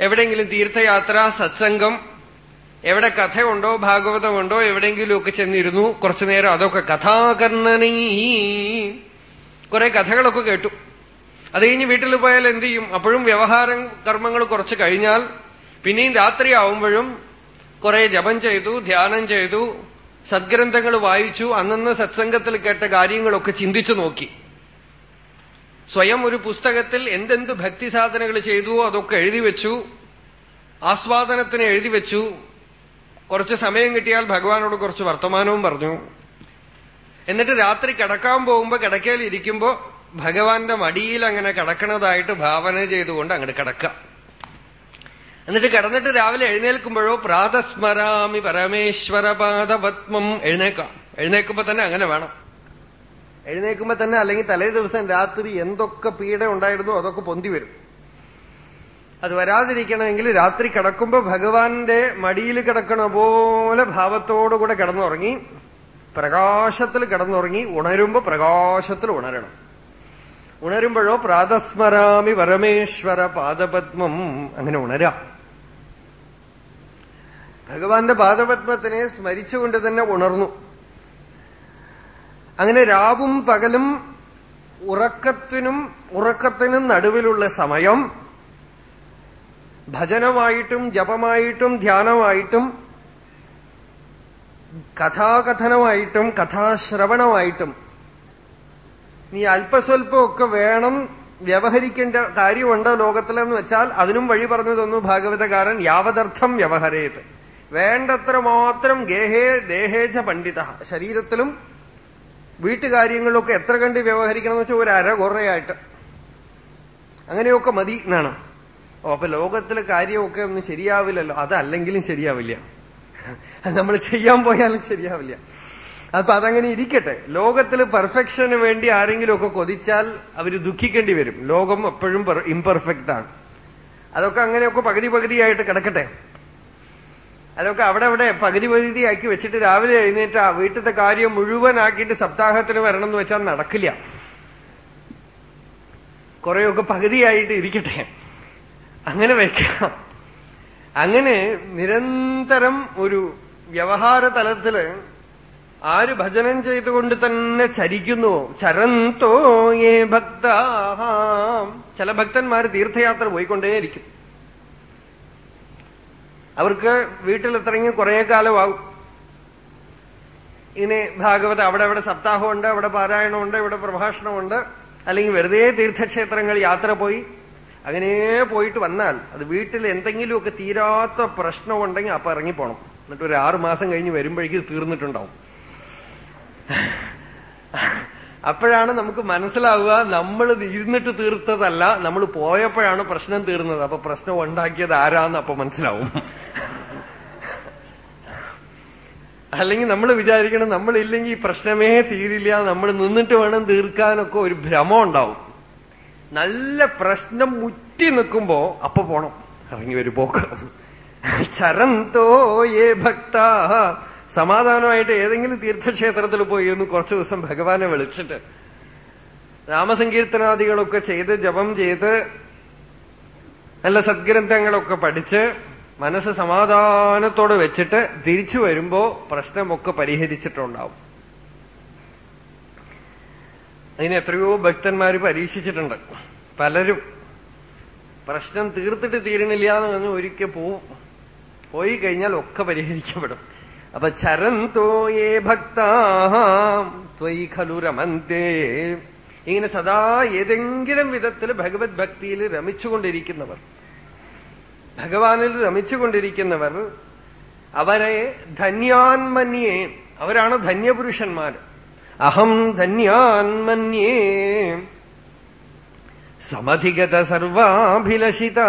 എവിടെയെങ്കിലും തീർത്ഥയാത്ര സത്സംഗം എവിടെ കഥയുണ്ടോ ഭാഗവതമുണ്ടോ എവിടെയെങ്കിലുമൊക്കെ ചെന്നിരുന്നു കുറച്ചു നേരം അതൊക്കെ കഥാകർണനീ കുറെ കഥകളൊക്കെ കേട്ടു. അത് കഴിഞ്ഞ് വീട്ടിൽ പോയാൽ എന്ത് ചെയ്യും? അപ്പോഴും വ്യവഹാരം കർമ്മങ്ങൾ കുറച്ച് കഴിഞ്ഞാൽ പിന്നെയും രാത്രിയാവുമ്പോഴും കുറെ ജപം ചെയ്തു ധ്യാനം ചെയ്തു സദ്ഗ്രന്ഥങ്ങൾ വായിച്ചു അന്നന്ന് സത്സംഗത്തിൽ കേട്ട കാര്യങ്ങളൊക്കെ ചിന്തിച്ചു നോക്കി. സ്വയം ഒരു പുസ്തകത്തിൽ എന്തെന്ത് ഭക്തി സാധനകൾ ചെയ്തുവോ അതൊക്കെ എഴുതി വെച്ചു ആസ്വാദനത്തിന് എഴുതി വെച്ചു. കുറച്ച് സമയം കിട്ടിയാൽ ഭഗവാനോട് കുറച്ച് വർത്തമാനവും പറഞ്ഞു. എന്നിട്ട് രാത്രി കിടക്കാൻ പോകുമ്പോ കിടക്കയിൽ ഇരിക്കുമ്പോ ഭഗവാന്റെ മടിയിൽ അങ്ങനെ കിടക്കണതായിട്ട് ഭാവന ചെയ്തുകൊണ്ട് അങ്ങോട്ട് കിടക്കാം. എന്നിട്ട് കിടന്നിട്ട് രാവിലെ എഴുന്നേൽക്കുമ്പോഴോ പ്രാതസ്മരാമി പരമേശ്വരപാദപത്മം എഴുന്നേക്കാം. എഴുന്നേക്കുമ്പോ തന്നെ അങ്ങനെ വേണം. എഴുന്നേക്കുമ്പോ തന്നെ അല്ലെങ്കിൽ തലേ ദിവസം രാത്രി എന്തൊക്കെ പീഡ ഉണ്ടായിരുന്നു അതൊക്കെ പൊന്തി വരും. അത് വരാതിരിക്കണമെങ്കിൽ രാത്രി കിടക്കുമ്പോ ഭഗവാന്റെ മടിയിൽ കിടക്കണ പോലെ ഭാവത്തോടുകൂടെ കിടന്നുറങ്ങി. പ്രകാശത്തിൽ കിടന്നുറങ്ങി ഉണരുമ്പോ പ്രകാശത്തിൽ ഉണരണം. ഉണരുമ്പോഴോ പ്രാതസ്മരാമി പരമേശ്വര പാദപത്മം അങ്ങനെ ഉണരാം. ഭഗവാന്റെ പാദപത്മത്തിനെ സ്മരിച്ചുകൊണ്ട് തന്നെ ഉണർന്നു. അങ്ങനെ രാവും പകലും ഉറക്കത്തിനും ഉറക്കത്തിനും നടുവിലുള്ള സമയം ഭജനമായിട്ടും ജപമായിട്ടും ധ്യാനമായിട്ടും കഥാകഥനമായിട്ടും കഥാശ്രവണമായിട്ടും നീ അല്പസ്വല്പമൊക്കെ വേണം വ്യവഹരിക്കേണ്ട കാര്യമുണ്ട് ലോകത്തിലെന്ന് വെച്ചാൽ അതിനും വഴി പറഞ്ഞു തന്നു ഭാഗവതകാരൻ യാവതർത്ഥം വ്യവഹരേത്. വേണ്ടത്ര മാത്രം ഗേഹേ ദേഹേജ പണ്ഡിത. ശരീരത്തിലും വീട്ടുകാര്യങ്ങളിലൊക്കെ എത്ര കണ്ട് വ്യവഹരിക്കണം എന്ന് വെച്ചാൽ ഒരു അര കുറയായിട്ട്. അങ്ങനെയൊക്കെ മതി എന്നാണ്. അപ്പൊ ലോകത്തിലെ കാര്യമൊക്കെ ഒന്നും ശരിയാവില്ലല്ലോ. അതല്ലെങ്കിലും ശരിയാവില്ല. നമ്മൾ ചെയ്യാൻ പോയാലും ശരിയാവില്ല. അപ്പൊ അതങ്ങനെ ഇരിക്കട്ടെ. ലോകത്തിൽ പെർഫെക്ഷന് വേണ്ടി ആരെങ്കിലുമൊക്കെ കൊതിച്ചാൽ അവർ ദുഃഖിക്കേണ്ടി വരും. ലോകം എപ്പോഴും ഇംപെർഫെക്റ്റ് ആണ്. അതൊക്കെ അങ്ങനെയൊക്കെ പകുതി പകുതിയായിട്ട് കിടക്കട്ടെ. അതൊക്കെ അവിടെ അവിടെ പകുതി പകുതിയാക്കി വെച്ചിട്ട് രാവിലെ എഴുന്നേറ്റ് ആ വീട്ടിലത്തെ കാര്യം മുഴുവൻ ആക്കിയിട്ട് സപ്താഹത്തിന് വരണം എന്ന് വെച്ചാൽ നടക്കില്ല. കുറെയൊക്കെ പകുതിയായിട്ട് ഇരിക്കട്ടെ. അങ്ങനെ വെക്കാം അങ്ങനെ നിരന്തരം ഒരു വ്യവഹാര തലത്തിൽ ആര് ഭജനം ചെയ്തുകൊണ്ട് തന്നെ ചരിക്കുന്നു? ചരന്തോ ഏ ഭക്ത ചില ഭക്തന്മാർ തീർത്ഥയാത്ര പോയിക്കൊണ്ടേയിരിക്കും. അവർക്ക് വീട്ടിൽ വീട്ടിലെത്തിറങ്ങി കുറേ കാലമാകും ഇനി ഭാഗവത അവിടെ അവിടെ സപ്താഹമുണ്ട് അവിടെ പാരായണമുണ്ട് ഇവിടെ പ്രഭാഷണമുണ്ട്. അല്ലെങ്കിൽ വെറുതെ തീർത്ഥക്ഷേത്രങ്ങൾ യാത്ര പോയി അങ്ങനെ പോയിട്ട് വന്നാൽ അത് വീട്ടിൽ എന്തെങ്കിലുമൊക്കെ തീരാത്ത പ്രശ്നമുണ്ടെങ്കിൽ അപ്പൊ ഇറങ്ങിപ്പോണം. എന്നിട്ട് ഒരു ആറു മാസം കഴിഞ്ഞ് വരുമ്പോഴേക്കും തീർന്നിട്ടുണ്ടാവും. അപ്പോഴാണ് നമുക്ക് മനസ്സിലാവുക നമ്മൾ ഇരുന്നിട്ട് തീർത്തതല്ല നമ്മൾ പോയപ്പോഴാണ് പ്രശ്നം തീർന്നത്. അപ്പൊ പ്രശ്നം ഉണ്ടാക്കിയത് ആരാന്ന് അപ്പൊ മനസ്സിലാവും. അല്ലെങ്കിൽ നമ്മൾ വിചാരിക്കണം നമ്മളില്ലെങ്കിൽ ഈ പ്രശ്നമേ തീരില്ല നമ്മൾ നിന്നിട്ട് വേണം തീർക്കാനൊക്കെ ഒരു ഭ്രമം ഉണ്ടാവും. നല്ല പ്രശ്നം മുറ്റി നിൽക്കുമ്പോ അപ്പൊ പോണം. ഇറങ്ങി ഒരു പോക്ക്. ചരന്തോ ഏ ഭക്ത. സമാധാനമായിട്ട് ഏതെങ്കിലും തീർത്ഥക്ഷേത്രത്തിൽ പോയി ഒന്ന് കുറച്ചു ദിവസം ഭഗവാനെ വിളിച്ചിട്ട്. രാമസങ്കീർത്തനാദികളൊക്കെ ചെയ്ത് ജപം ചെയ്ത് നല്ല സദ്ഗ്രന്ഥങ്ങളൊക്കെ പഠിച്ച് മനസ്സ് സമാധാനത്തോടെ വെച്ചിട്ട് തിരിച്ചു വരുമ്പോ പ്രശ്നമൊക്കെ പരിഹരിച്ചിട്ടുണ്ടാവും. അതിന് എത്രയോ ഭക്തന്മാര് പരീക്ഷിച്ചിട്ടുണ്ട്. പലരും പ്രശ്നം തീർത്തിട്ട് തീരണില്ല എന്ന് പറഞ്ഞ് ഒരിക്കൽ പോവും. പോയി കഴിഞ്ഞാൽ ഒക്കെ പരിഹരിക്കപ്പെടും. അപ്പൊ ചരന്തോയേ ത്വയി ഖലു ഇങ്ങനെ സദാ ഏതെങ്കിലും വിധത്തിൽ ഭഗവത് ഭക്തിയിൽ രമിച്ചുകൊണ്ടിരിക്കുന്നവർ ഭഗവാനിൽ രമിച്ചുകൊണ്ടിരിക്കുന്നവർ അവരെ ധന്യാൻമന്യേ അവരാണ് ധന്യപുരുഷന്മാർ അഹം ധന്യാൻമന്യേ സമധിഗത സർവാഭിലഷിതാൻ.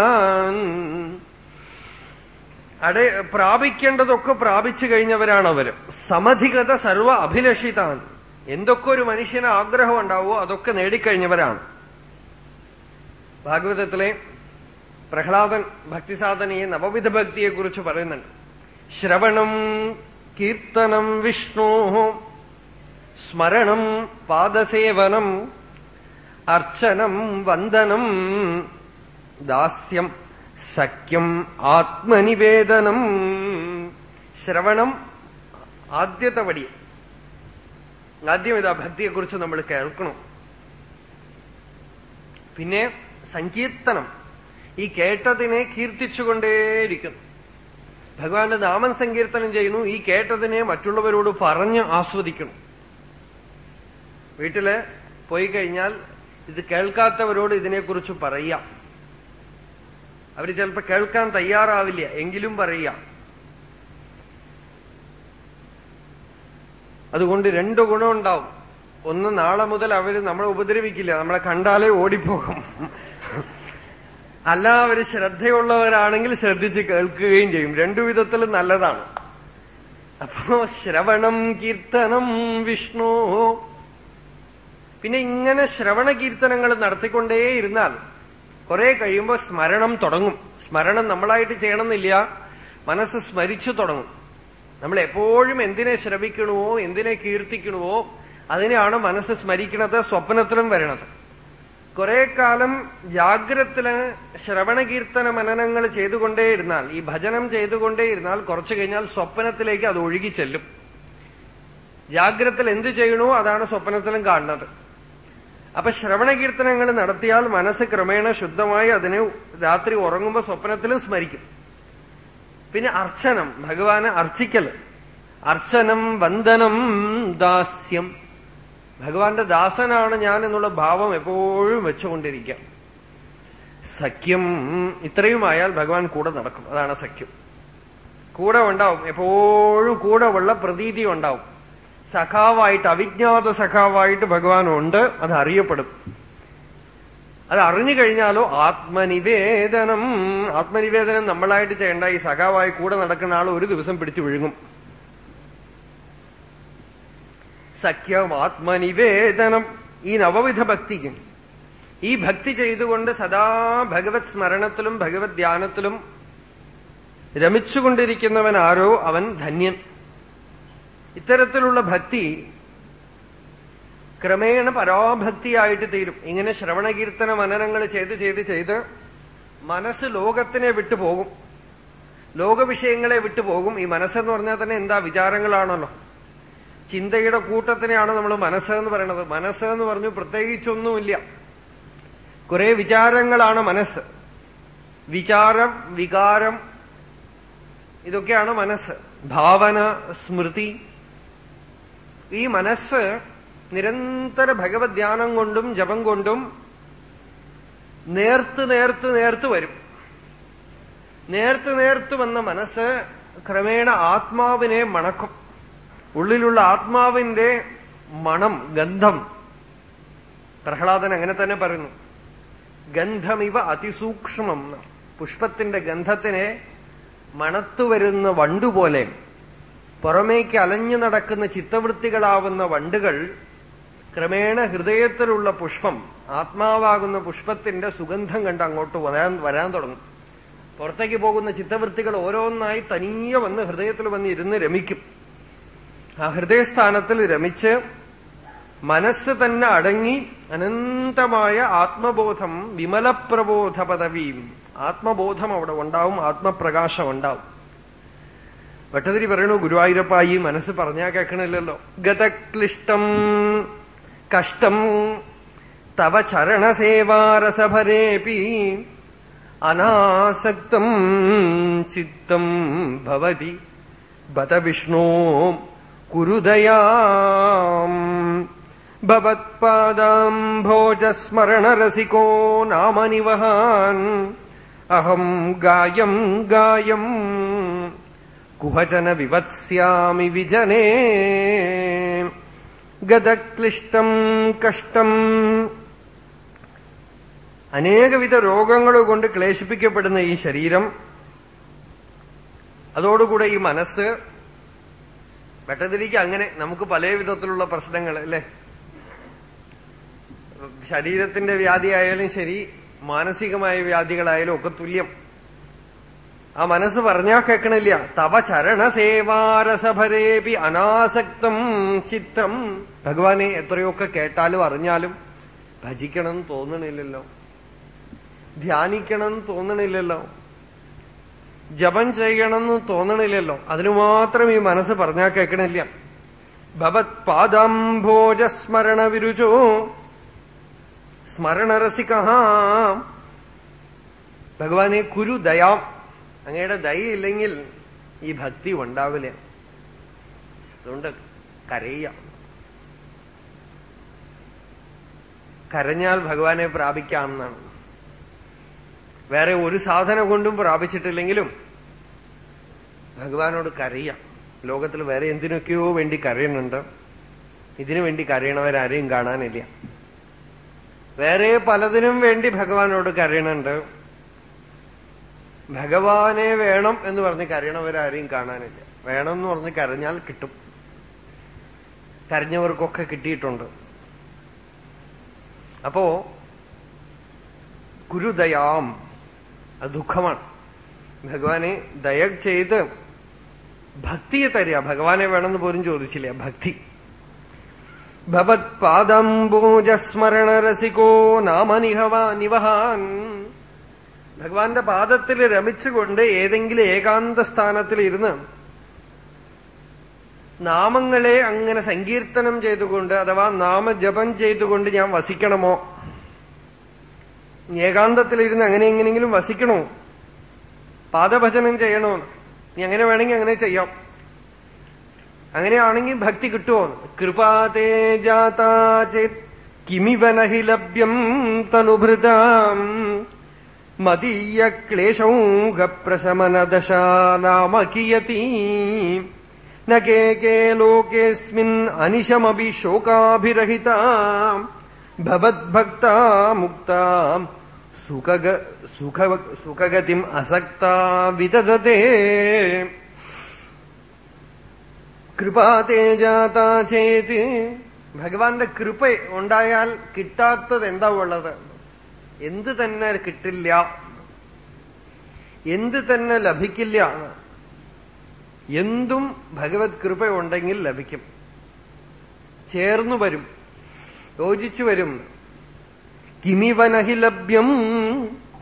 അടെ പ്രാപിക്കേണ്ടതൊക്കെ പ്രാപിച്ചു കഴിഞ്ഞവരാണ് അവർ. സമധിഗത സർവ അഭിലഷിതാൻ. എന്തൊക്കെ ഒരു മനുഷ്യന് ആഗ്രഹം ഉണ്ടാവോ അതൊക്കെ നേടിക്കഴിഞ്ഞവരാണ്. ഭാഗവതത്തിലെ പ്രഹ്ലാദൻ ഭക്തിസാധനയെ നവവിധ ഭക്തിയെ കുറിച്ച് പറയുന്നുണ്ട്. ശ്രവണം കീർത്തനം വിഷ്ണു സ്മരണം പാദസേവനം അർച്ചനം വന്ദനം ദാസ്യം സഖ്യം ആത്മനിവേദനം ശ്രവണം ആദ്യത്തെ വടി ആദ്യം ഇതാ ഭക്തിയെക്കുറിച്ച് നമ്മൾ കേൾക്കണം. പിന്നെ സങ്കീർത്തനം. ഈ കേട്ടതിനെ കീർത്തിച്ചുകൊണ്ടേയിരിക്കുന്നു. ഭഗവാന്റെ നാമം സങ്കീർത്തനം ചെയ്യുന്നു ഈ കേട്ടതിനെ മറ്റുള്ളവരോട് പറഞ്ഞ് ആസ്വദിക്കണം വീട്ടിൽ പോയി കഴിഞ്ഞാൽ ഇത് കേൾക്കാത്തവരോട് ഇതിനെക്കുറിച്ച് പറയാം. അവർ ചിലപ്പോ കേൾക്കാൻ തയ്യാറാവില്ല എങ്കിലും പറയാം. അതുകൊണ്ട് രണ്ട് ഗുണമുണ്ടാവും ഒന്ന് നാളെ മുതൽ അവർ നമ്മളെ ഉപദ്രവിക്കില്ല നമ്മളെ കണ്ടാലേ ഓടിപ്പോകും. അല്ല അവർ ശ്രദ്ധയുള്ളവരാണെങ്കിൽ ശ്രദ്ധിച്ച് കേൾക്കുകയും ചെയ്യും. രണ്ടു വിധത്തിലും നല്ലതാണ്. അപ്പോ ശ്രവണം കീർത്തനം വിഷ്ണു പിന്നെ ഇങ്ങനെ ശ്രവണ കീർത്തനങ്ങൾ നടത്തിക്കൊണ്ടേയിരുന്നാൽ കുറെ കഴിയുമ്പോൾ സ്മരണം തുടങ്ങും. സ്മരണം നമ്മളായിട്ട് ചെയ്യണമെന്നില്ല. മനസ്സ് സ്മരിച്ചു തുടങ്ങും. നമ്മൾ എപ്പോഴും എന്തിനെ ശ്രവിക്കണമോ എന്തിനെ കീർത്തിക്കണമോ അതിനെയാണ് മനസ്സ് സ്മരിക്കണത് സ്വപ്നത്തിലും വരണത്. കുറെ കാലം ജാഗ്രത്തിൽ ശ്രവണ കീർത്തന മനനങ്ങൾ ചെയ്തുകൊണ്ടേയിരുന്നാൽ ഈ ഭജനം ചെയ്തുകൊണ്ടേയിരുന്നാൽ കുറച്ചു കഴിഞ്ഞാൽ സ്വപ്നത്തിലേക്ക് അത് ഒഴുകി ചെല്ലും. ജാഗ്രത്തിൽ എന്ത് ചെയ്യണോ അതാണ് സ്വപ്നത്തിലും കാണുന്നത്. അപ്പൊ ശ്രവണ കീർത്തനങ്ങൾ നടത്തിയാൽ മനസ്സ് ക്രമേണ ശുദ്ധമായി അതിനെ രാത്രി ഉറങ്ങുമ്പോ സ്വപ്നത്തിലും സ്മരിക്കും. പിന്നെ അർച്ചനം ഭഗവാന് അർച്ചിക്കൽ അർച്ചനം വന്ദനം ദാസ്യം. ഭഗവാന്റെ ദാസനാണ് ഞാൻ എന്നുള്ള ഭാവം എപ്പോഴും വെച്ചുകൊണ്ടിരിക്കാം. സഖ്യം ഇത്രയുമായാൽ ഭഗവാൻ കൂടെ നടക്കും. അതാണ് സഖ്യം. കൂടെ ഉണ്ടാവും. എപ്പോഴും കൂടെ ഉള്ള പ്രതീതി ഉണ്ടാവും. സഖാവായിട്ട് അവിജ്ഞാത സഖാവായിട്ട് ഭഗവാൻ ഉണ്ട് അത് അറിയപ്പെടും അത് അറിഞ്ഞു കഴിഞ്ഞാലോ ആത്മനിവേദനം. ആത്മനിവേദനം നമ്മളായിട്ട് ചെയ്യേണ്ട ഈ സഖാവായി കൂടെ നടക്കുന്ന ആൾ ഒരു ദിവസം പിടിച്ചു വിഴുങ്ങും. സഖ്യം ആത്മനിവേദനം. ഈ നവവിധ ഭക്തിക്കും. ഈ ഭക്തി ചെയ്തുകൊണ്ട് സദാ ഭഗവത് സ്മരണത്തിലും ഭഗവത് ധ്യാനത്തിലും രമിച്ചുകൊണ്ടിരിക്കുന്നവൻ ആരോ അവൻ ധന്യൻ. ഇത്തരത്തിലുള്ള ഭക്തി ക്രമേണ പരാഭക്തിയായിട്ട് തീരും. ഇങ്ങനെ ശ്രവണകീർത്തന മനനങ്ങൾ ചെയ്ത് ചെയ്ത് ചെയ്ത് മനസ്സ് ലോകത്തിനെ വിട്ടുപോകും ലോകവിഷയങ്ങളെ വിട്ടുപോകും ഈ മനസ്സെന്ന് പറഞ്ഞാൽ തന്നെ എന്താ വിചാരങ്ങളാണല്ലോ. ചിന്തയുടെ കൂട്ടത്തിനെയാണ് നമ്മൾ മനസ്സ് മനസ്സെന്ന് പറയണത്. മനസ്സെന്ന് പറഞ്ഞു പ്രത്യേകിച്ചൊന്നുമില്ല. കുറെ വിചാരങ്ങളാണ് മനസ്സ്. വിചാരം വികാരം ഇതൊക്കെയാണ് മനസ്സ്. ഭാവന സ്മൃതി ഈ മനസ്സ് നിരന്തര ഭഗവത് ധ്യാനം കൊണ്ടും ജപം കൊണ്ടും നേർത്ത് നേർത്ത് നേർത്ത് വരും. നേർത്ത് നേർത്ത് വന്ന മനസ്സ് ക്രമേണ ആത്മാവിനെ മണക്കും. ഉള്ളിലുള്ള ആത്മാവിന്റെ മണം ഗന്ധം. പ്രഹ്ലാദൻ അങ്ങനെ തന്നെ പറയുന്നു. ഗന്ധമിവ അതിസൂക്ഷ്മം. പുഷ്പത്തിന്റെ ഗന്ധത്തിനെ മണത്തുവരുന്ന വണ്ടുപോലെ പുറമേക്ക് അലഞ്ഞു നടക്കുന്ന ചിത്തവൃത്തികളാവുന്ന വണ്ടുകൾ ക്രമേണ ഹൃദയത്തിലുള്ള പുഷ്പം ആത്മാവാകുന്ന പുഷ്പത്തിന്റെ സുഗന്ധം കണ്ട് അങ്ങോട്ട് വരാൻ വരാൻ തുടങ്ങും. പുറത്തേക്ക് പോകുന്ന ചിത്തവൃത്തികൾ ഓരോന്നായി തനിയെ വന്ന് ഹൃദയത്തിൽ വന്ന് ഇരുന്ന് രമിക്കും. ആ ഹൃദയസ്ഥാനത്തിൽ രമിച്ച് മനസ്സ് തന്നെ അടങ്ങി അനന്തമായ ആത്മബോധം വിമലപ്രബോധ പദവിയും ആത്മബോധം അവിടെ ഉണ്ടാവും ആത്മപ്രകാശം ഉണ്ടാവും. ഭട്ടതിരി പറയണു ഗുരുവായൂരപ്പ ഈ മനസ്സ് പറഞ്ഞാ കേൾക്കണില്ലല്ലോ ഗതക്ലിഷ്ടം കഷ്ടം തവ ചരണസേവാരസഭരേപി അനാസക്തം ചിത്തം ഭവതി ബത വിഷ്ണോ കുരുദയാം. ഭവത്പാദാംഭോജസ്മരണരസികോ നാമനിവഹാൻ അഹം ഗായം ഗായം കുഹചന വിവത്സ്യാമി വിജനേ. ഗതക്ലിഷ്ടം കഷ്ടം. അനേകവിധ രോഗങ്ങൾ കൊണ്ട് ക്ലേശിപ്പിക്കപ്പെടുന്ന ഈ ശരീരം അതോടുകൂടെ ഈ മനസ്സ് വെട്ടതിരിക്ക് അങ്ങനെ നമുക്ക് പല വിധത്തിലുള്ള പ്രശ്നങ്ങൾ അല്ലെ? ശരീരത്തിന്റെ വ്യാധിയായാലും ശരി മാനസികമായ വ്യാധികളായാലും ഒക്കെ തുല്യം. ആ മനസ്സ് പറഞ്ഞാ കേക്കണില്ല. തവ ചരണ ചരണസേവാരസഭരേപി അനാസക്തം ചിത്രം. ഭഗവാനെ എത്രയൊക്കെ കേട്ടാലും അറിഞ്ഞാലും ഭജിക്കണം തോന്നണില്ലല്ലോ. ധ്യാനിക്കണം തോന്നണില്ലല്ലോ. ജപം ചെയ്യണമെന്ന് തോന്നണില്ലല്ലോ. അതിനു മാത്രം ഈ മനസ്സ് പറഞ്ഞാൽ കേൾക്കണില്ല ഭവത് പാദാംഭോജസ്മരണ വിരുചോ. സ്മരണരസിക ഭഗവാനെ കുരു ദയാം അങ്ങയുടെ ദയ ഇല്ലെങ്കിൽ ഈ ഭക്തി ഉണ്ടാവില്ല. അതുകൊണ്ട് കരയ കരഞ്ഞാൽ ഭഗവാനെ പ്രാപിക്കാം എന്നാണ് വേറെ ഒരു സാധനം കൊണ്ടും പ്രാപിച്ചിട്ടില്ലെങ്കിലും ഭഗവാനോട് കരയാം ലോകത്തിൽ വേറെ എന്തിനൊക്കെയോ വേണ്ടി കരയുന്നുണ്ട്. ഇതിനു വേണ്ടി കരയണവരാരെയും കാണാനില്ല. വേറെ പലതിനും വേണ്ടി ഭഗവാനോട് കരയണുണ്ട്. ഭഗവാനെ വേണം എന്ന് പറഞ്ഞ് കരയണവരാരെയും കാണാനില്ല. വേണം എന്ന് പറഞ്ഞ് കരഞ്ഞാൽ കിട്ടും. കരഞ്ഞവർക്കൊക്കെ കിട്ടിയിട്ടുണ്ട്. അപ്പോ ഗുരുദയാം അത് ദുഃഖമാണ്. ഭഗവാനെ ദയ ചെയ്ത് ഭക്തിയെ തരിക. ഭഗവാനെ വേണമെന്ന് പോലും ചോദിച്ചില്ല. ഭക്തി. ഭവത് രസികോ നാമനിഹവ നിവഹാൻ. ഭഗവാന്റെ പാദത്തിൽ രമിച്ചുകൊണ്ട് ഏതെങ്കിലും ഏകാന്ത സ്ഥാനത്തിൽ ഇരുന്ന് നാമങ്ങളെ അങ്ങനെ സങ്കീർത്തനം ചെയ്തുകൊണ്ട് അഥവാ നാമജപം ചെയ്തുകൊണ്ട് ഞാൻ വസിക്കണമോ? ഏകാന്തത്തിലിരുന്ന് അങ്ങനെ എങ്ങനെയെങ്കിലും വസിക്കണോ? പാദഭജനം ചെയ്യണോ? നീ അങ്ങനെ വേണമെങ്കിൽ അങ്ങനെ ചെയ്യാം. അങ്ങനെയാണെങ്കിൽ ഭക്തി കിട്ടുമോ കൃപാതേ ജാതാചേത് കിമിവ നഹി ലഭ്യം തനുഭൃതാം. മതീയ ക്ലേശൗഘപ്രശമനദശാ നാമ കിയതി ന കേ കേ ലോകേസ്മിൻ അനിശമപി ശോകാഭിരഹിത. ഭവദ്ഭക്ത മുക്ത. സുഖഗതിം അസക്ത വിതദതേ കൃപാതേജാതാ ചേത്. ഭഗവാന്റെ കൃപ ഉണ്ടായാൽ കിട്ടാത്തത് എന്താ ഉള്ളത്? എന്ത് തന്നെ കിട്ടില്ല. എന്ത് തന്നെ ലഭിക്കില്ല. എന്തും ഭഗവത് കൃപ ഉണ്ടെങ്കിൽ ലഭിക്കും. ചേർന്നു വരും. യോജിച്ചു വരും. കിമിവനഹി ലഭ്യം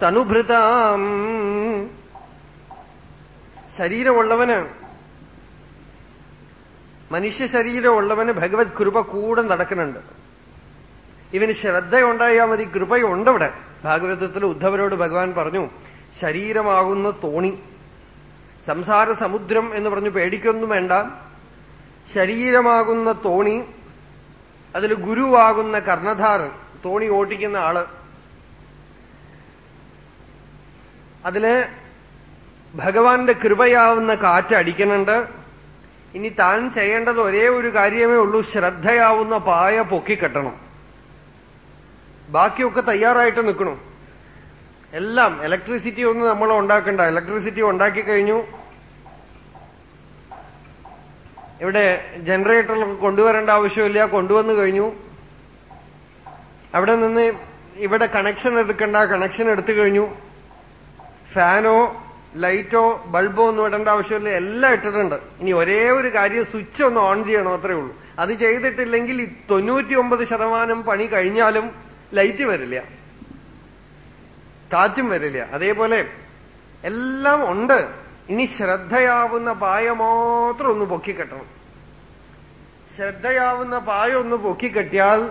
തനുഭൃതാം. ശരീരമുള്ളവന് മനുഷ്യ ശരീരമുള്ളവന് ഭഗവത് കൃപ കൂടെ നടക്കുന്നുണ്ട്. ഇവന് ശ്രദ്ധയുണ്ടായാൽ മതി കൃപയുണ്ടവിടെ ഭാഗവതത്തിൽ ഉദ്ധവരോട് ഭഗവാൻ പറഞ്ഞു ശരീരമാകുന്ന തോണി സംസാര സമുദ്രം എന്ന് പറഞ്ഞു പേടിക്കൊന്നും വേണ്ട. ശരീരമാകുന്ന തോണി അതിൽ ഗുരുവാകുന്ന കർണധാരൻ തോണി ഓട്ടിക്കുന്ന ആൾ. അതിൽ ഭഗവാന്റെ കൃപയാവുന്ന കാറ്റ് അടിക്കുന്നുണ്ട്. ഇനി താൻ ചെയ്യേണ്ടത് ഒരേ ഒരു കാര്യമേ ഉള്ളൂ ശ്രദ്ധയാവുന്ന പായ പൊക്കിക്കെട്ടണം. ബാക്കിയൊക്കെ തയ്യാറായിട്ട് നിൽക്കണു എല്ലാം ഇലക്ട്രിസിറ്റി ഒന്നും നമ്മൾ ഉണ്ടാക്കണ്ട. ഇലക്ട്രിസിറ്റി ഉണ്ടാക്കി കഴിഞ്ഞു. ഇവിടെ ജനറേറ്റർ കൊണ്ടുവരേണ്ട ആവശ്യമില്ല. കൊണ്ടുവന്നു കഴിഞ്ഞു. അവിടെ നിന്ന് ഇവിടെ കണക്ഷൻ എടുക്കണ്ട. കണക്ഷൻ എടുത്തു കഴിഞ്ഞു. ഫാനോ ലൈറ്റോ ബൾബോ ഒന്നും ഇടേണ്ട ആവശ്യമില്ല. എല്ലാം ഇട്ടിട്ടുണ്ട്. ഇനി ഒരേ ഒരു കാര്യം സ്വിച്ച് ഒന്ന് ഓൺ ചെയ്യണം അത്രേ ഉള്ളൂ. അത് ചെയ്തിട്ടില്ലെങ്കിൽ ഈ തൊണ്ണൂറ്റി ഒമ്പത് ശതമാനം പണി കഴിഞ്ഞാലും ലൈറ്റ് വരില്ല. കാറ്റും വരില്ല. അതേപോലെ എല്ലാം ഉണ്ട്. ഇനി ശ്രദ്ധയാവുന്ന പായ മാത്രം ഒന്ന് പൊക്കിക്കെട്ടണം ശ്രദ്ധയാവുന്ന പായ ഒന്ന് പൊക്കിക്കെട്ടിയാൽ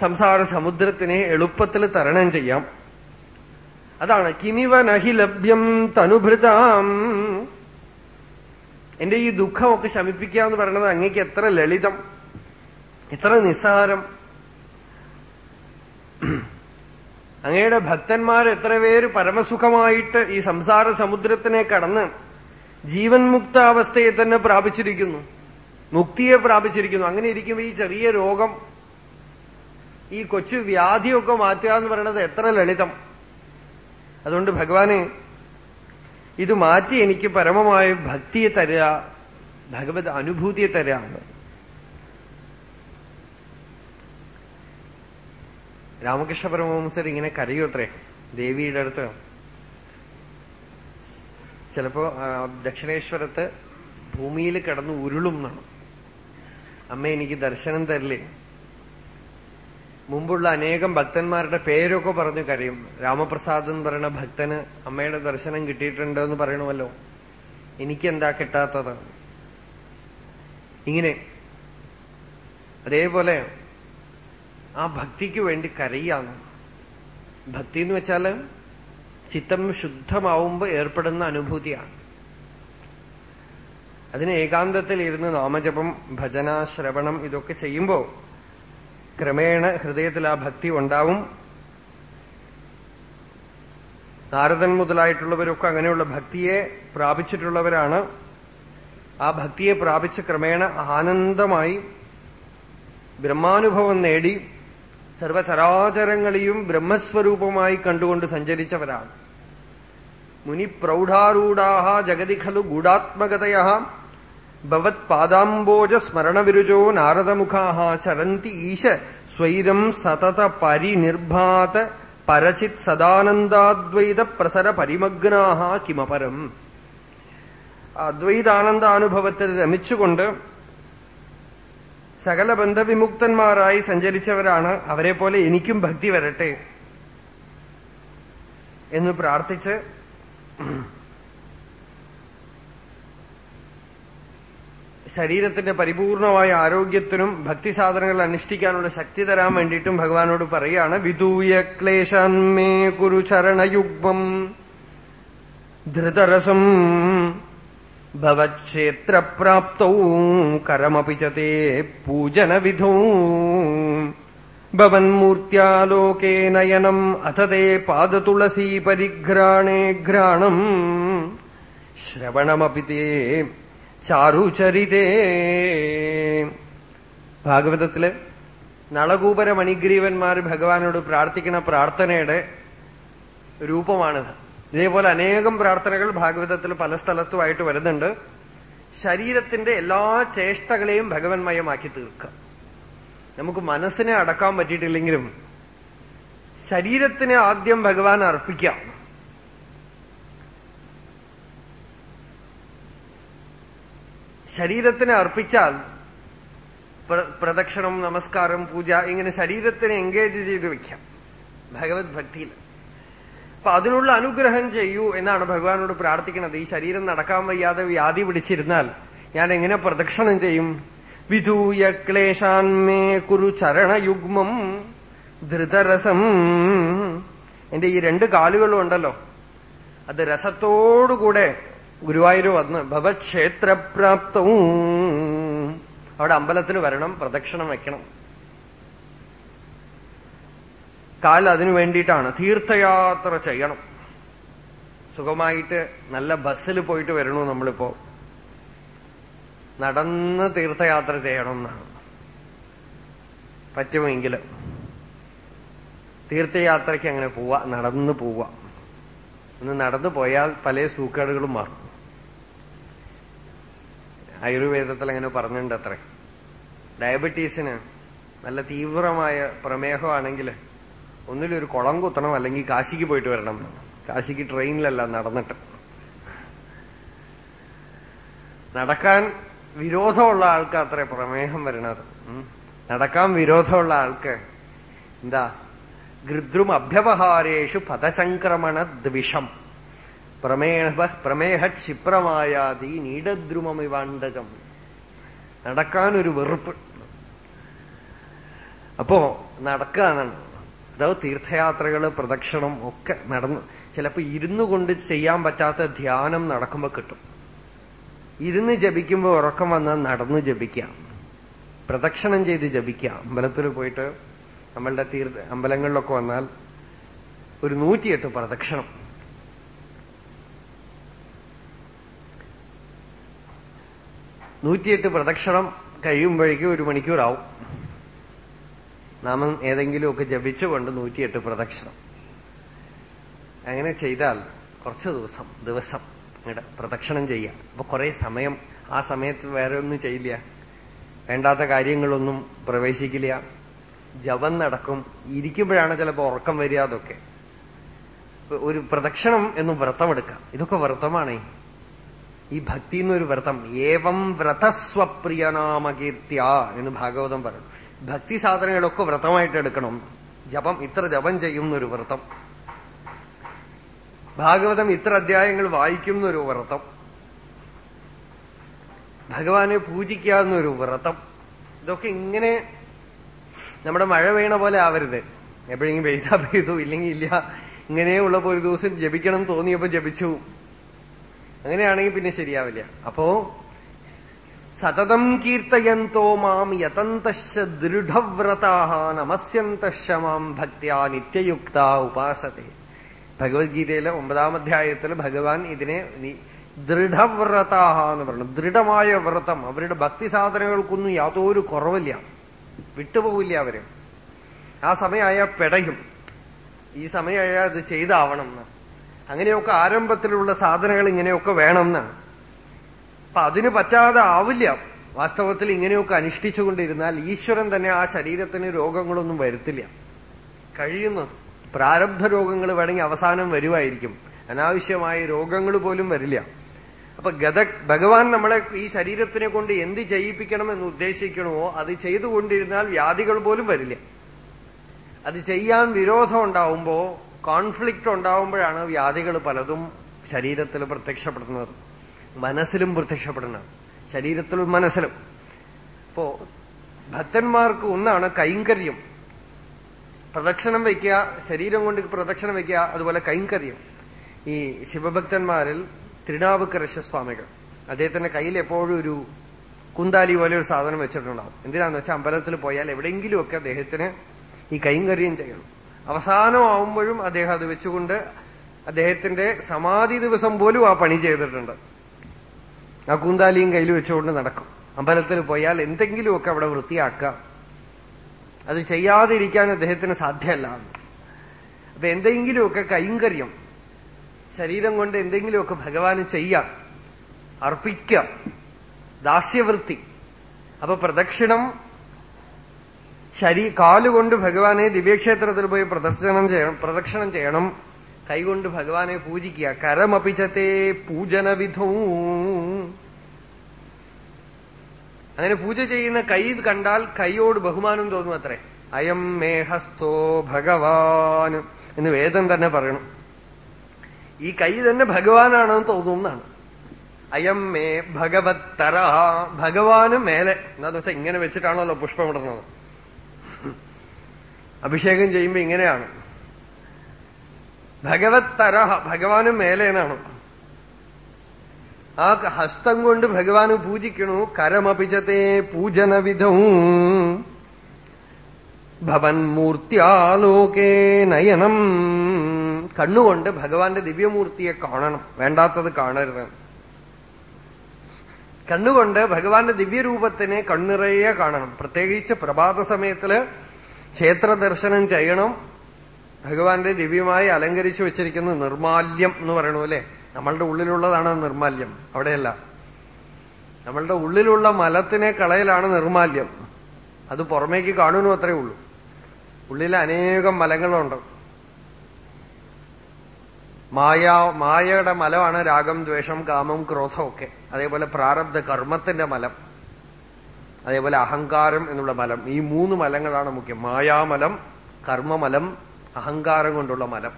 സംസാര സമുദ്രത്തിനെ എളുപ്പത്തിൽ തരണം ചെയ്യാം. അതാണ് കിമിവ നഹി ലഭ്യം തനുഭൃതാം. എന്റെ ഈ ദുഃഖമൊക്കെ ശമിപ്പിക്കുക എന്ന് പറയുന്നത് അങ്ങേക്ക് എത്ര ലളിതം എത്ര നിസ്സാരം. അങ്ങയുടെ ഭക്തന്മാർ എത്ര പേര് പരമസുഖമായിട്ട് ഈ സംസാര സമുദ്രത്തിനെ കടന്ന് ജീവൻ മുക്ത അവസ്ഥയെ തന്നെ പ്രാപിച്ചിരിക്കുന്നു. മുക്തിയെ പ്രാപിച്ചിരിക്കുന്നു. അങ്ങനെ ഇരിക്കുമ്പോൾ ഈ ചെറിയ രോഗം ഈ കൊച്ചു വ്യാധിയൊക്കെ മാറ്റുക എന്ന് പറയുന്നത് എത്ര ലളിതം. അതുകൊണ്ട് ഭഗവാനെ ഇത് മാറ്റി എനിക്ക് പരമമായ ഭക്തിയെ തരിക ഭഗവത് അനുഭൂതിയെ തരിക രാമകൃഷ്ണ പരമഹംസർ ഇങ്ങനെ കരയൂത്രേ ദേവിയുടെ അടുത്ത്. ചിലപ്പോ ദക്ഷിണേശ്വരത്ത് ഭൂമിയിൽ കിടന്ന് ഉരുളും എന്നാണ് അമ്മ എനിക്ക് ദർശനം തരില്ലേ? മുമ്പുള്ള അനേകം ഭക്തന്മാരുടെ പേരൊക്കെ പറഞ്ഞു കരയും. രാമപ്രസാദ് എന്ന് പറയുന്ന ഭക്തന് അമ്മയുടെ ദർശനം കിട്ടിയിട്ടുണ്ട് എന്ന് പറയണമല്ലോ. എനിക്കെന്താ കിട്ടാത്തത്? ഇങ്ങനെ. അതേപോലെ ആ ഭക്തിക്ക് വേണ്ടി കരയാണ്. ഭക്തി എന്ന് വെച്ചാൽ ചിത്തം ശുദ്ധമാവുമ്പോ ഏർപ്പെടുന്ന അനുഭൂതിയാണ്. അതിന് ഏകാന്തത്തിൽ ഇരുന്ന് നാമജപം ഭജന ശ്രവണം ഇതൊക്കെ ചെയ്യുമ്പോ ക്രമേണ ഹൃദയത്തിൽ ആ ഭക്തി ഉണ്ടാവും. നാരദൻ മുതലായിട്ടുള്ളവരൊക്കെ അങ്ങനെയുള്ള ഭക്തിയെ പ്രാപിച്ചിട്ടുള്ളവരാണ്. ആ ഭക്തിയെ പ്രാപിച്ച് ക്രമേണ ആനന്ദമായി ബ്രഹ്മാനുഭവം നേടി സർവചരാചരങ്ങളെയും ബ്രഹ്മസ്വരൂപമായി കണ്ടുകൊണ്ട് സഞ്ചരിച്ചവരാണ്. മുനി പ്രൗഢാരൂഢാ ജഗതി ഖലു ഗൂഢാത്മകതയ. ഭവത് പാദാംബോജ സ്മരണവിരുചോ നാരദമുഖാ ചരന്തി ഈശ സ്വൈരം സതത പരിനിർഭാത പരചിത് സദാനന്ദാദ്വൈത പ്രസര പരിമഗ്നാഹ കിമപരം. അദ്വൈതാനന്ദാനുഭവത്തിൽ രമിച്ചുകൊണ്ട് സകല ബന്ധവിമുക്തന്മാരായി സഞ്ചരിച്ചവരാണ് അവരെ പോലെ എനിക്കും ഭക്തി വരട്ടെ എന്ന് പ്രാർത്ഥിച്ച് ശരീരത്തിന്റെ പരിപൂർണമായ ആരോഗ്യത്തിനും ഭക്തി സാധനങ്ങൾ അനുഷ്ഠിക്കാനുള്ള ശക്തി തരാൻ വേണ്ടിയിട്ടും ഭഗവാനോട് പറയാണ് വിദൂയ ക്ലേശാന്മേ കുരു ചരണയുഗ്മം ധൃതരസം ഭവക്ഷേത്രപ്രാപ്തൗ കരമപി ച തേ ഭവന്മൂർത്തിയാലോകേ നയനം അഥ തേ പാദതുളസീ പരിഘ്രാണേ ഘ്രാണം. ശ്രവണമപി തേ ചാരുചരിതേ. ഭാഗവതത്തിൽ നളകൂപര മണിഗ്രീവന്മാർ ഭഗവാനോട് പ്രാർത്ഥിക്കുന്ന പ്രാർത്ഥനയുടെ രൂപമാണിത്. ഇതേപോലെ അനേകം പ്രാർത്ഥനകൾ ഭാഗവതത്തിൽ പല സ്ഥലത്തുമായിട്ട് വരുന്നുണ്ട്. ശരീരത്തിന്റെ എല്ലാ ചേഷ്ടകളെയും ഭഗവന്മയമാക്കി തീർക്കുക. നമുക്ക് മനസ്സിനെ അടക്കാൻ പറ്റിയിട്ടില്ലെങ്കിലും ശരീരത്തിനെ ആദ്യം ഭഗവാൻ അർപ്പിക്കാം ശരീരത്തിനെ അർപ്പിച്ചാൽ പ്രദക്ഷിണം നമസ്കാരം പൂജ ഇങ്ങനെ ശരീരത്തിനെ എൻഗേജ് ചെയ്ത് വയ്ക്കാം ഭഗവത് ഭക്തിയിൽ. അപ്പൊ അതിനുള്ള അനുഗ്രഹം ചെയ്യൂ എന്നാണ് ഭഗവാനോട് പ്രാർത്ഥിക്കുന്നത്. ഈ ശരീരം നടക്കാൻ വയ്യാതെ വ്യാധി പിടിച്ചിരുന്നാൽ ഞാൻ എങ്ങനെ പ്രദക്ഷിണം ചെയ്യും? വിധൂയ ക്ലേശാന്മേ കുരു ചരണയുഗ്മം ധൃതരസം. എന്റെ ഈ രണ്ട് കാലുകളും ഉണ്ടല്ലോ. അത് രസത്തോടുകൂടെ ഗുരുവായൂർ വന്ന് ഭവക്ഷേത്രപ്രാപ്തവും. അവിടെ അമ്പലത്തിന് വരണം പ്രദക്ഷിണം വെക്കണം. കാൽ അതിനു വേണ്ടിയിട്ടാണ്. തീർത്ഥയാത്ര ചെയ്യണം. സുഖമായിട്ട് നല്ല ബസ്സിൽ പോയിട്ട് വരണു നമ്മളിപ്പോ. നടന്ന് തീർത്ഥയാത്ര ചെയ്യണം എന്നാണ്. പറ്റുമെങ്കിൽ തീർത്ഥയാത്രയ്ക്ക് അങ്ങനെ പോവാ നടന്ന് പോവാ. ഒന്ന് നടന്നു പോയാൽ പല സൂക്കേടുകളും മാറും. ആയുർവേദത്തിൽ അങ്ങനെ പറഞ്ഞിട്ടുണ്ട് അത്രേ. ഡയബറ്റീസിന് നല്ല തീവ്രമായ പ്രമേഹമാണെങ്കിൽ ഒന്നിലൊരു കുളം കുത്തണം അല്ലെങ്കിൽ കാശിക്ക് പോയിട്ട് വരണം. കാശിക്ക് ട്രെയിനിലല്ല നടന്നിട്ട്. നടക്കാൻ വിരോധമുള്ള ആൾക്ക് അത്ര പ്രമേഹം വരണത്. നടക്കാൻ വിരോധമുള്ള ആൾക്ക് എന്താ? ഗൃദ്രും അഭ്യവഹാരേഷു പദചംക്രമണ ദ്വിഷം. പ്രമേഹ പ്രമേഹ ക്ഷിപ്രമായാതി നീടദ്രുമമിവാണ്ടകം. നടക്കാനൊരു വെറുപ്പ്. അപ്പോ നടക്കാനാണ്. അതോ തീർത്ഥയാത്രകൾ പ്രദക്ഷിണം ഒക്കെ നടന്നു. ചിലപ്പോൾ ഇരുന്നു കൊണ്ട് ചെയ്യാൻ പറ്റാത്ത ധ്യാനം നടക്കുമ്പോൾ കിട്ടും. ഇരുന്ന് ജപിക്കുമ്പോൾ ഉറക്കം വന്നാൽ നടന്ന് ജപിക്കാം. പ്രദക്ഷിണം ചെയ്ത് ജപിക്കാം. അമ്പലത്തിൽ പോയിട്ട് നമ്മളുടെ തീർത്ഥ അമ്പലങ്ങളിലൊക്കെ വന്നാൽ ഒരു നൂറ്റിയെട്ട് പ്രദക്ഷിണം. നൂറ്റിയെട്ട് പ്രദക്ഷിണം കഴിയുമ്പോഴേക്കും ഒരു മണിക്കൂറാവും. നാമം ഏതെങ്കിലുമൊക്കെ ജപിച്ചുകൊണ്ട് നൂറ്റിയെട്ട് പ്രദക്ഷിണം. അങ്ങനെ ചെയ്താൽ കുറച്ച് ദിവസം ദിവസം ഇങ്ങടെ പ്രദക്ഷിണം ചെയ്യാം. അപ്പൊ കുറെ സമയം ആ സമയത്ത് വേറെ ഒന്നും ചെയ്യില്ല. വേണ്ടാത്ത കാര്യങ്ങളൊന്നും പ്രവേശിക്കില്ല. ജപം നടക്കും. ഇരിക്കുമ്പോഴാണ് ചിലപ്പോൾ ഉറക്കം വരിക അതൊക്കെ. ഒരു പ്രദക്ഷിണം എന്ന് വ്രതമെടുക്കാം ഇതൊക്കെ വ്രതമാണേ. ഈ ഭക്തി എന്നൊരു വ്രതം. ഏവം വ്രതസ്വപ്രിയനാമകീർത്യ എന്ന് ഭാഗവതം പറയും ഭക്തി സാധനങ്ങളൊക്കെ വ്രതമായിട്ട് എടുക്കണം. ജപം ഇത്ര ജപം ചെയ്യുന്നൊരു വ്രതം. ഭാഗവതം ഇത്ര അധ്യായങ്ങൾ വായിക്കുന്നൊരു വ്രതം. ഭഗവാനെ പൂജിക്കാവുന്നൊരു വ്രതം. ഇതൊക്കെ ഇങ്ങനെ നമ്മുടെ മഴ വീണ പോലെ ആവരുത്. എപ്പോഴെങ്കിലും പെയ്താ പെയ്തു ഇല്ലെങ്കിൽ ഇല്ല. ഇങ്ങനെയുള്ളപ്പോ ഒരു ദിവസം ജപിക്കണം തോന്നിയപ്പോ ജപിച്ചു. അങ്ങനെയാണെങ്കിൽ പിന്നെ ശരിയാവില്ല. അപ്പോ സതതം കീർത്തയന്തോ മാം യതന്തശ്ച ദൃഢവ്രതാഹ നമസ്യന്തശ്ച മാം ഭക്തിയാ നിത്യയുക്ത ഉപാസത്തെ. ഭഗവത്ഗീതയിലെ ഒമ്പതാം അധ്യായത്തിൽ ഭഗവാൻ ഇതിനെ ദൃഢവ്രതാഹ എന്ന് പറഞ്ഞു. ദൃഢമായ വ്രതം. അവരുടെ ഭക്തി സാധനങ്ങൾക്കൊന്നും യാതൊരു കുറവില്ല. വിട്ടുപോകില്ല അവർ. ആ സമയമായ പെടയും. ഈ സമയമായ അത് ചെയ്താവണം എന്ന്. അങ്ങനെയൊക്കെ ആരംഭത്തിലുള്ള സാധനങ്ങൾ ഇങ്ങനെയൊക്കെ വേണം എന്നാണ്. അപ്പൊ അതിന് പറ്റാതെ ആവില്ല. വാസ്തവത്തിൽ ഇങ്ങനെയൊക്കെ അനുഷ്ഠിച്ചുകൊണ്ടിരുന്നാൽ ഈശ്വരൻ തന്നെ ആ ശരീരത്തിന് രോഗങ്ങളൊന്നും വരുത്തില്ല. കഴിയുന്നത്. പ്രാരബ്ധ രോഗങ്ങൾ വേണമെങ്കിൽ അവസാനം വരുമായിരിക്കും. അനാവശ്യമായ രോഗങ്ങൾ പോലും വരില്ല. അപ്പൊ ഗത ഭഗവാൻ നമ്മളെ ഈ ശരീരത്തിനെ കൊണ്ട് എന്ത് ചെയ്യിപ്പിക്കണം എന്ന് ഉദ്ദേശിക്കണമോ അത് ചെയ്തുകൊണ്ടിരുന്നാൽ വ്യാധികൾ പോലും വരില്ല. അത് ചെയ്യാൻ വിരോധം ഉണ്ടാവുമ്പോ കോൺഫ്ലിക്റ്റ് ഉണ്ടാവുമ്പോഴാണ് വ്യാധികൾ പലതും ശരീരത്തിൽ പ്രത്യക്ഷപ്പെടുന്നത്. മനസ്സിലും പ്രത്യക്ഷപ്പെടണം. ശരീരത്തിലും മനസ്സിലും. അപ്പോ ഭക്തന്മാർക്ക് ഒന്നാണ് കൈങ്കര്യം. പ്രദക്ഷിണം വയ്ക്കുക ശരീരം കൊണ്ട് പ്രദക്ഷിണം വയ്ക്കുക അതുപോലെ കൈങ്കര്യം. ഈ ശിവഭക്തന്മാരിൽ തിരുനാവുക്കരശ സ്വാമികൾ. അദ്ദേഹത്തിന്റെ കയ്യിൽ എപ്പോഴും ഒരു കുന്താലി പോലെ ഒരു സാധനം വെച്ചിട്ടുണ്ടാവും. എന്തിനാന്ന് വെച്ചാൽ അമ്പലത്തിൽ പോയാൽ എവിടെയെങ്കിലുമൊക്കെ അദ്ദേഹത്തിന് ഈ കൈങ്കര്യം ചെയ്യണം. അവസാനമാവുമ്പോഴും അദ്ദേഹം അത് വെച്ചുകൊണ്ട് അദ്ദേഹത്തിന്റെ സമാധി ദിവസം പോലും ആ പണി ചെയ്തിട്ടുണ്ട്. ആ കൂന്താലിയും കയ്യിൽ വെച്ചുകൊണ്ട് നടക്കും. അമ്പലത്തിൽ പോയാൽ എന്തെങ്കിലുമൊക്കെ അവിടെ വൃത്തിയാക്കാം. അത് ചെയ്യാതിരിക്കാൻ അദ്ദേഹത്തിന് സാധ്യമല്ല. അപ്പൊ എന്തെങ്കിലുമൊക്കെ കൈങ്കര്യം ശരീരം കൊണ്ട് എന്തെങ്കിലുമൊക്കെ ഭഗവാന് ചെയ്യാം അർപ്പിക്കാം ദാസ്യവൃത്തി. അപ്പൊ പ്രദക്ഷിണം ശരീ കാലുകൊണ്ട് ഭഗവാനെ ദിവ്യക്ഷേത്രത്തിൽ പോയി പ്രദർശനം ചെയ്യണം പ്രദക്ഷിണം ചെയ്യണം. കൈകൊണ്ട് ഭഗവാനെ പൂജിക്കുക. കരമപിച്ചത്തെ പൂജനവിധൂ. അങ്ങനെ പൂജ ചെയ്യുന്ന കൈ കണ്ടാൽ കൈയോട് ബഹുമാനം തോന്നും അത്രേ അയം മേഹസ്തോ ഭഗവാൻ എന്ന് വേദം തന്നെ പറയണം. ഈ കൈ തന്നെ ഭഗവാനാണെന്ന് തോന്നുന്നതാണ്. അയം മേ ഭഗവത്തര. ഭഗവാന് മേലെ. എന്താന്ന് വെച്ചാൽ ഇങ്ങനെ വെച്ചിട്ടാണല്ലോ പുഷ്പമിടുന്നത് അഭിഷേകം ചെയ്യുമ്പോ ഇങ്ങനെയാണ്. ഭഗവത്തര ഭഗവാന് മേലേനാണ് ആ ഹസ്തം കൊണ്ട് ഭഗവാന് പൂജിക്കണു കരമപിച്ചത്തെ പൂജനവിധവും ഭവൻ മൂർത്തിയാലോകേ നയനം. കണ്ണുകൊണ്ട് ഭഗവാന്റെ ദിവ്യമൂർത്തിയെ കാണണം. വേണ്ടാത്തത് കാണരുത്. കണ്ണുകൊണ്ട് ഭഗവാന്റെ ദിവ്യരൂപത്തിനെ കണ്ണിറയെ കാണണം. പ്രത്യേകിച്ച് പ്രഭാത സമയത്തിൽ ക്ഷേത്ര ദർശനം ചെയ്യണം. ഭഗവാന്റെ ദിവ്യമായി അലങ്കരിച്ചു വെച്ചിരിക്കുന്ന നിർമാല്യം എന്ന് പറയണു അല്ലെ? നമ്മളുടെ ഉള്ളിലുള്ളതാണ് നിർമാല്യം. അവിടെയല്ല. നമ്മളുടെ ഉള്ളിലുള്ള മലത്തിനെ കളയലാണ് നിർമാല്യം. അത് പുറമേക്ക് കാണുന്നു അത്രേ ഉള്ളൂ. ഉള്ളിൽ അനേകം മലങ്ങളുണ്ട്. മായ മായയുടെ മലമാണ് രാഗം ദ്വേഷം കാമം ക്രോധം ഒക്കെ. അതേപോലെ പ്രാരബ്ധ കർമ്മത്തിന്റെ മലം. അതേപോലെ അഹങ്കാരം എന്നുള്ള മലം. ഈ മൂന്ന് മലങ്ങളാണ് മുഖ്യം. മായാമലം കർമ്മമലം അഹങ്കാരം കൊണ്ടുള്ള മലം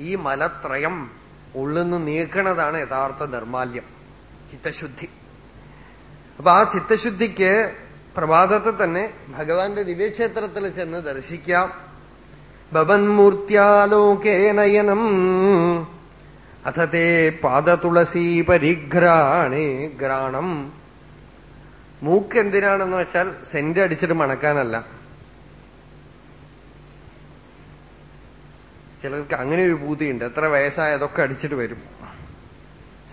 ഈ മലത്രയം ഉള്ളിന്ന് നീക്കണതാണ് യഥാർത്ഥ നിർമാല്യം ചിത്തശുദ്ധി. അപ്പൊ ആ ചിത്തശുദ്ധിക്ക് പ്രഭാതത്തെ തന്നെ ഭഗവാന്റെ ദിവ്യക്ഷേത്രത്തിൽ ചെന്ന് ദർശിക്കാം. ഭവൻമൂർത്യാലോകേ നയനം അഥ തേ പാദതുളസീ പരിഘ്രാണേ ഗ്രാണം. മൂക്ക് എന്തിനാണെന്ന് വെച്ചാൽ സെന്റ് അടിച്ചിട്ട് മണക്കാനല്ല. ചിലർക്ക് അങ്ങനെ ഒരു പൂതിയുണ്ട് എത്ര വയസ്സായ അതൊക്കെ അടിച്ചിട്ട് വരും.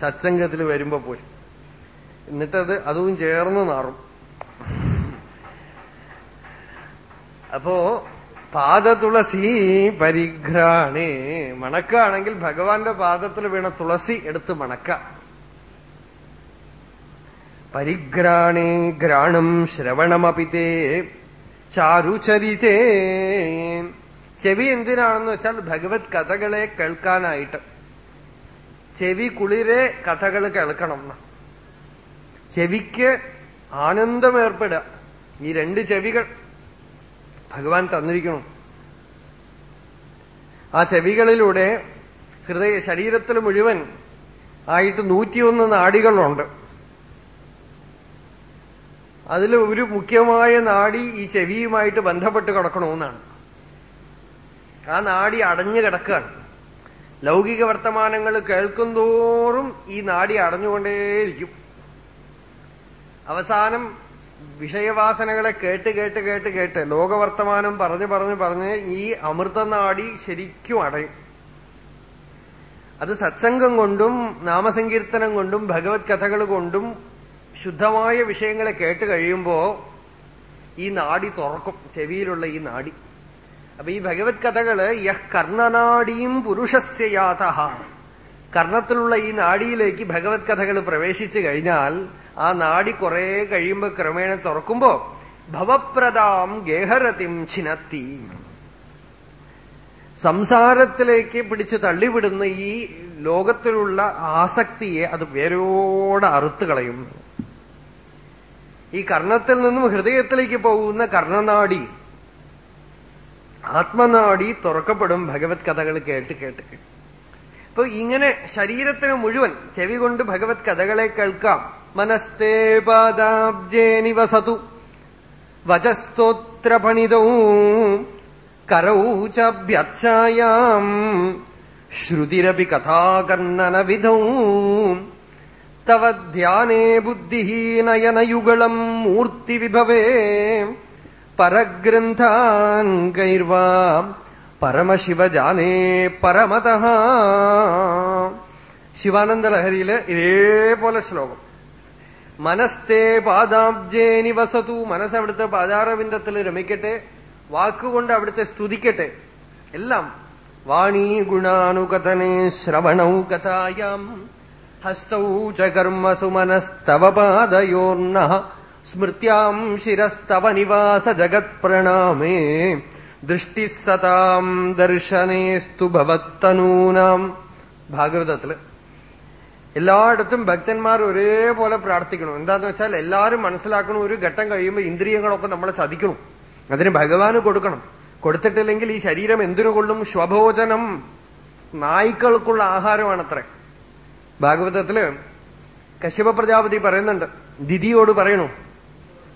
സത്സംഗത്തിൽ വരുമ്പോ പോയി എന്നിട്ടത് അതും ചേർന്ന് നാറും അപ്പോ പാദതുളസി പരിഘ്രാണേ. മണക്കാണെങ്കിൽ ഭഗവാന്റെ പാദത്തിൽ വീണ തുളസി എടുത്ത് മണക്ക. പരിഘ്രാണേ ഘ്രാണം ശ്രവണമപിതേ ചാരുചരിതേ. ചെവി എന്തിനാണെന്ന് വെച്ചാൽ ഭഗവത് കഥകളെ കേൾക്കാനായിട്ട്. ചെവി കുളിരെ കഥകൾ കേൾക്കണം ചെവിക്ക് ആനന്ദം ഏർപ്പെടുക ഈ രണ്ട് ചെവികൾ ഭഗവാൻ തന്നിരിക്കണം ആ ചെവികളിലൂടെ ഹൃദയ ശരീരത്തിൽ മുഴുവൻ ആയിട്ട് നൂറ്റിയൊന്ന് നാടികളുണ്ട്. അതിൽ ഒരു മുഖ്യമായ നാടി ഈ ചെവിയുമായിട്ട് ബന്ധപ്പെട്ട് കിടക്കണമെന്നാണ് ആ നാടി അടഞ്ഞു കിടക്കുകയാണ്. ലൗകിക വർത്തമാനങ്ങൾ കേൾക്കുന്തോറും ഈ നാടി അടഞ്ഞുകൊണ്ടേയിരിക്കും. അവസാനം വിഷയവാസനകളെ കേട്ട് കേട്ട് കേട്ട് കേട്ട് ലോകവർത്തമാനം പറഞ്ഞു പറഞ്ഞു പറഞ്ഞ് ഈ അമൃതനാടി ശരിക്കും അടയും. അത് സത്സംഗം കൊണ്ടും നാമസങ്കീർത്തനം കൊണ്ടും ഭഗവത് കഥകൾ കൊണ്ടും ശുദ്ധമായ വിഷയങ്ങളെ കേട്ട് കഴിയുമ്പോ ഈ നാടി തുറക്കും ചെവിയിലുള്ള ഈ നാടി. അപ്പൊ ഈ ഭഗവത് കഥകൾ യഹ് കർണനാടിയും പുരുഷസ്യ യാഥ കർണത്തിലുള്ള ഈ നാടിയിലേക്ക് ഭഗവത് കഥകൾ പ്രവേശിച്ചു കഴിഞ്ഞാൽ ആ നാടി കുറെ കഴിയുമ്പോ ക്രമേണ തുറക്കുമ്പോ ഭവപ്രദാം ഗേഹരതിം ചിനത്തി സംസാരത്തിലേക്ക് പിടിച്ച് തള്ളിവിടുന്ന ഈ ലോകത്തിലുള്ള ആസക്തിയെ അത് വേരോടെ അറുത്തു കളയും ഈ കർണത്തിൽ നിന്നും ഹൃദയത്തിലേക്ക് പോകുന്ന കർണനാടി ആത്മനാടി തുറക്കപ്പെടും ഭഗവത് കഥകൾ കേട്ട് കേട്ട്. അപ്പൊ ഇങ്ങനെ ശരീരത്തിന് മുഴുവൻ ചെവി കൊണ്ട് ഭഗവത് കഥകളെ കേൾക്കാം. മനസ്തേ പാദാബ്ജേ നിവസതു. വചസ്തോത്രപണിതവും പണിതൗ കരൗ ശ്രുതിരപി കഥാകർണനവിധൗ. തവ ധ്യാനേ ബുദ്ധിഹീനയനയുഗളം മൂർത്തി മൂർത്തിവിഭവേ. പരഗ്രന്ഥാൻ പരമശിവ പരമശിവജാനേ പരമത. ശിവാനന്ദ ലഹരിയിൽ ഇതേപോലെ ശ്ലോകം. മനസ്തേ പാദാബ്ജേ നിവസതു. മനസ്സ് അവിടുത്തെ പാദാരവിന്ദത്തിൽ രമിക്കട്ടെ. വാക്കുകൊണ്ട് അവിടുത്തെ സ്തുതിക്കട്ടെ. എല്ലാം. വാണീ ഗുണാനുകഥനെ ശ്രവണൗ കഥായാം. ഹസ്തൗ ചകർമ്മസു കർമ്മസു മനസ്തവ പാദയോർണ. സ്മൃത്യാം ശിരസ്തവ നിവാസ ജഗത് പ്രണാമേ. ദൃഷ്ടി സതാം ദർശനേസ്തു ഭവത്തനൂനാം. ഭാഗവതത്തിൽ എല്ലായിടത്തും ഭക്തന്മാർ ഒരേപോലെ പ്രാർത്ഥിക്കണം. എന്താന്ന് വെച്ചാൽ എല്ലാവരും മനസ്സിലാക്കണം ഒരു ഘട്ടം കഴിയുമ്പോൾ ഇന്ദ്രിയങ്ങളൊക്കെ നമ്മളെ ചതിക്കണം. അതിന് ഭഗവാന് കൊടുക്കണം. കൊടുത്തിട്ടില്ലെങ്കിൽ ഈ ശരീരം എന്തിനു കൊള്ളും? സ്വഭോജനം. നായ്ക്കൾക്കുള്ള ആഹാരമാണത്രേ. ഭാഗവതത്തിൽ കശ്യപ പ്രജാപതി പറയുന്നുണ്ട്. ദിതിയോട് പറയണു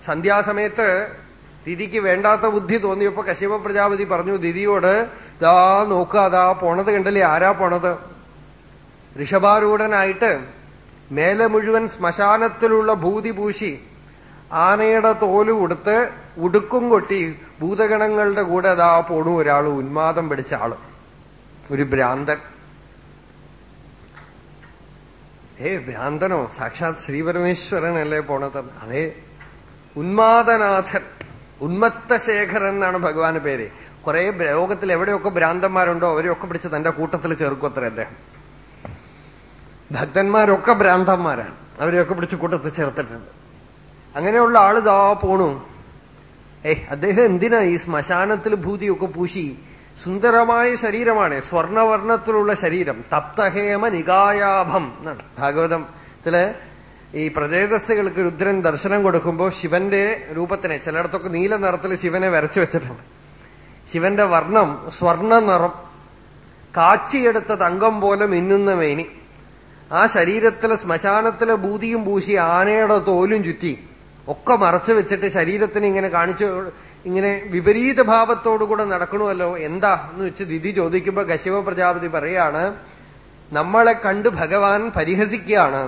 സന്ധ്യാസമയത്ത് ദിദിക്ക് വേണ്ടാത്ത ബുദ്ധി തോന്നിയപ്പോ കശ്യപ പ്രജാപതി പറഞ്ഞു ദിദിയോട് ദാ നോക്കുക അതാ പോണത് കണ്ടല്ലേ? ആരാ പോണത്? ഋഷഭാരൂഢനായിട്ട് മേലെ മുഴുവൻ ശ്മശാനത്തിലുള്ള ഭൂതി പൂശി ആനയുടെ തോൽ കൊടുത്ത് ഉടുക്കും കൊട്ടി ഭൂതഗണങ്ങളുടെ കൂടെ അതാ പോണു ഒരാൾ ഉന്മാദം പിടിച്ച ആൾ. ഒരു ഭ്രാന്തൻ. ഏ ഭ്രാന്തനോ? സാക്ഷാത് ശ്രീപരമേശ്വരനല്ലേ പോണത്? അതെ ഉന്മാദനാഥൻ ഉന്മത്തശേഖരൻ എന്നാണ് ഭഗവാന് പേര്. കുറെ ലോകത്തിൽ എവിടെയൊക്കെ ഭ്രാന്തന്മാരുണ്ടോ അവരെയൊക്കെ പിടിച്ച് തന്റെ കൂട്ടത്തിൽ ചേർക്കും അത്ര അദ്ദേഹം. ഭക്തന്മാരൊക്കെ ഭ്രാന്തന്മാരാണ്. അവരെയൊക്കെ പിടിച്ച് കൂട്ടത്തിൽ ചേർത്തിട്ടുണ്ട്. അങ്ങനെയുള്ള ആൾ ദാ പോണു. ഏ അദ്ദേഹം എന്തിനാ ഈ ശ്മശാനത്തിൽ ഭൂതിയൊക്കെ പൂശി? സുന്ദരമായ ശരീരമാണ്. സ്വർണവർണത്തിലുള്ള ശരീരം. തപ്തഹേമ നികായാഭം എന്നാണ്. ഭാഗവതത്തിൽ ഈ പ്രജേതസ്സുകൾക്ക് രുദ്രൻ ദർശനം കൊടുക്കുമ്പോൾ ശിവന്റെ രൂപത്തിനെ ചിലയിടത്തൊക്കെ നീല നിറത്തിൽ ശിവനെ വരച്ചു വെച്ചിട്ടുണ്ട്. ശിവന്റെ വർണം സ്വർണ നിറം കാച്ചിയെടുത്ത തങ്കം പോലെ മിന്നുന്ന മേനി. ആ ശരീരത്തിലെ ശ്മശാനത്തിലെ ഭൂതിയും പൂശി ആനയുടെ തോലും ചുറ്റി ഒക്കെ മറച്ചു വെച്ചിട്ട് ശരീരത്തിന് ഇങ്ങനെ കാണിച്ചു ഇങ്ങനെ വിപരീത ഭാവത്തോടുകൂടെ നടക്കണമല്ലോ എന്താ? എന്ന് വെച്ച് ദിതി ചോദിക്കുമ്പോൾ കശിവ പ്രജാപതി പറയാണ് നമ്മളെ കണ്ട് ഭഗവാൻ പരിഹസിക്കുകയാണ്.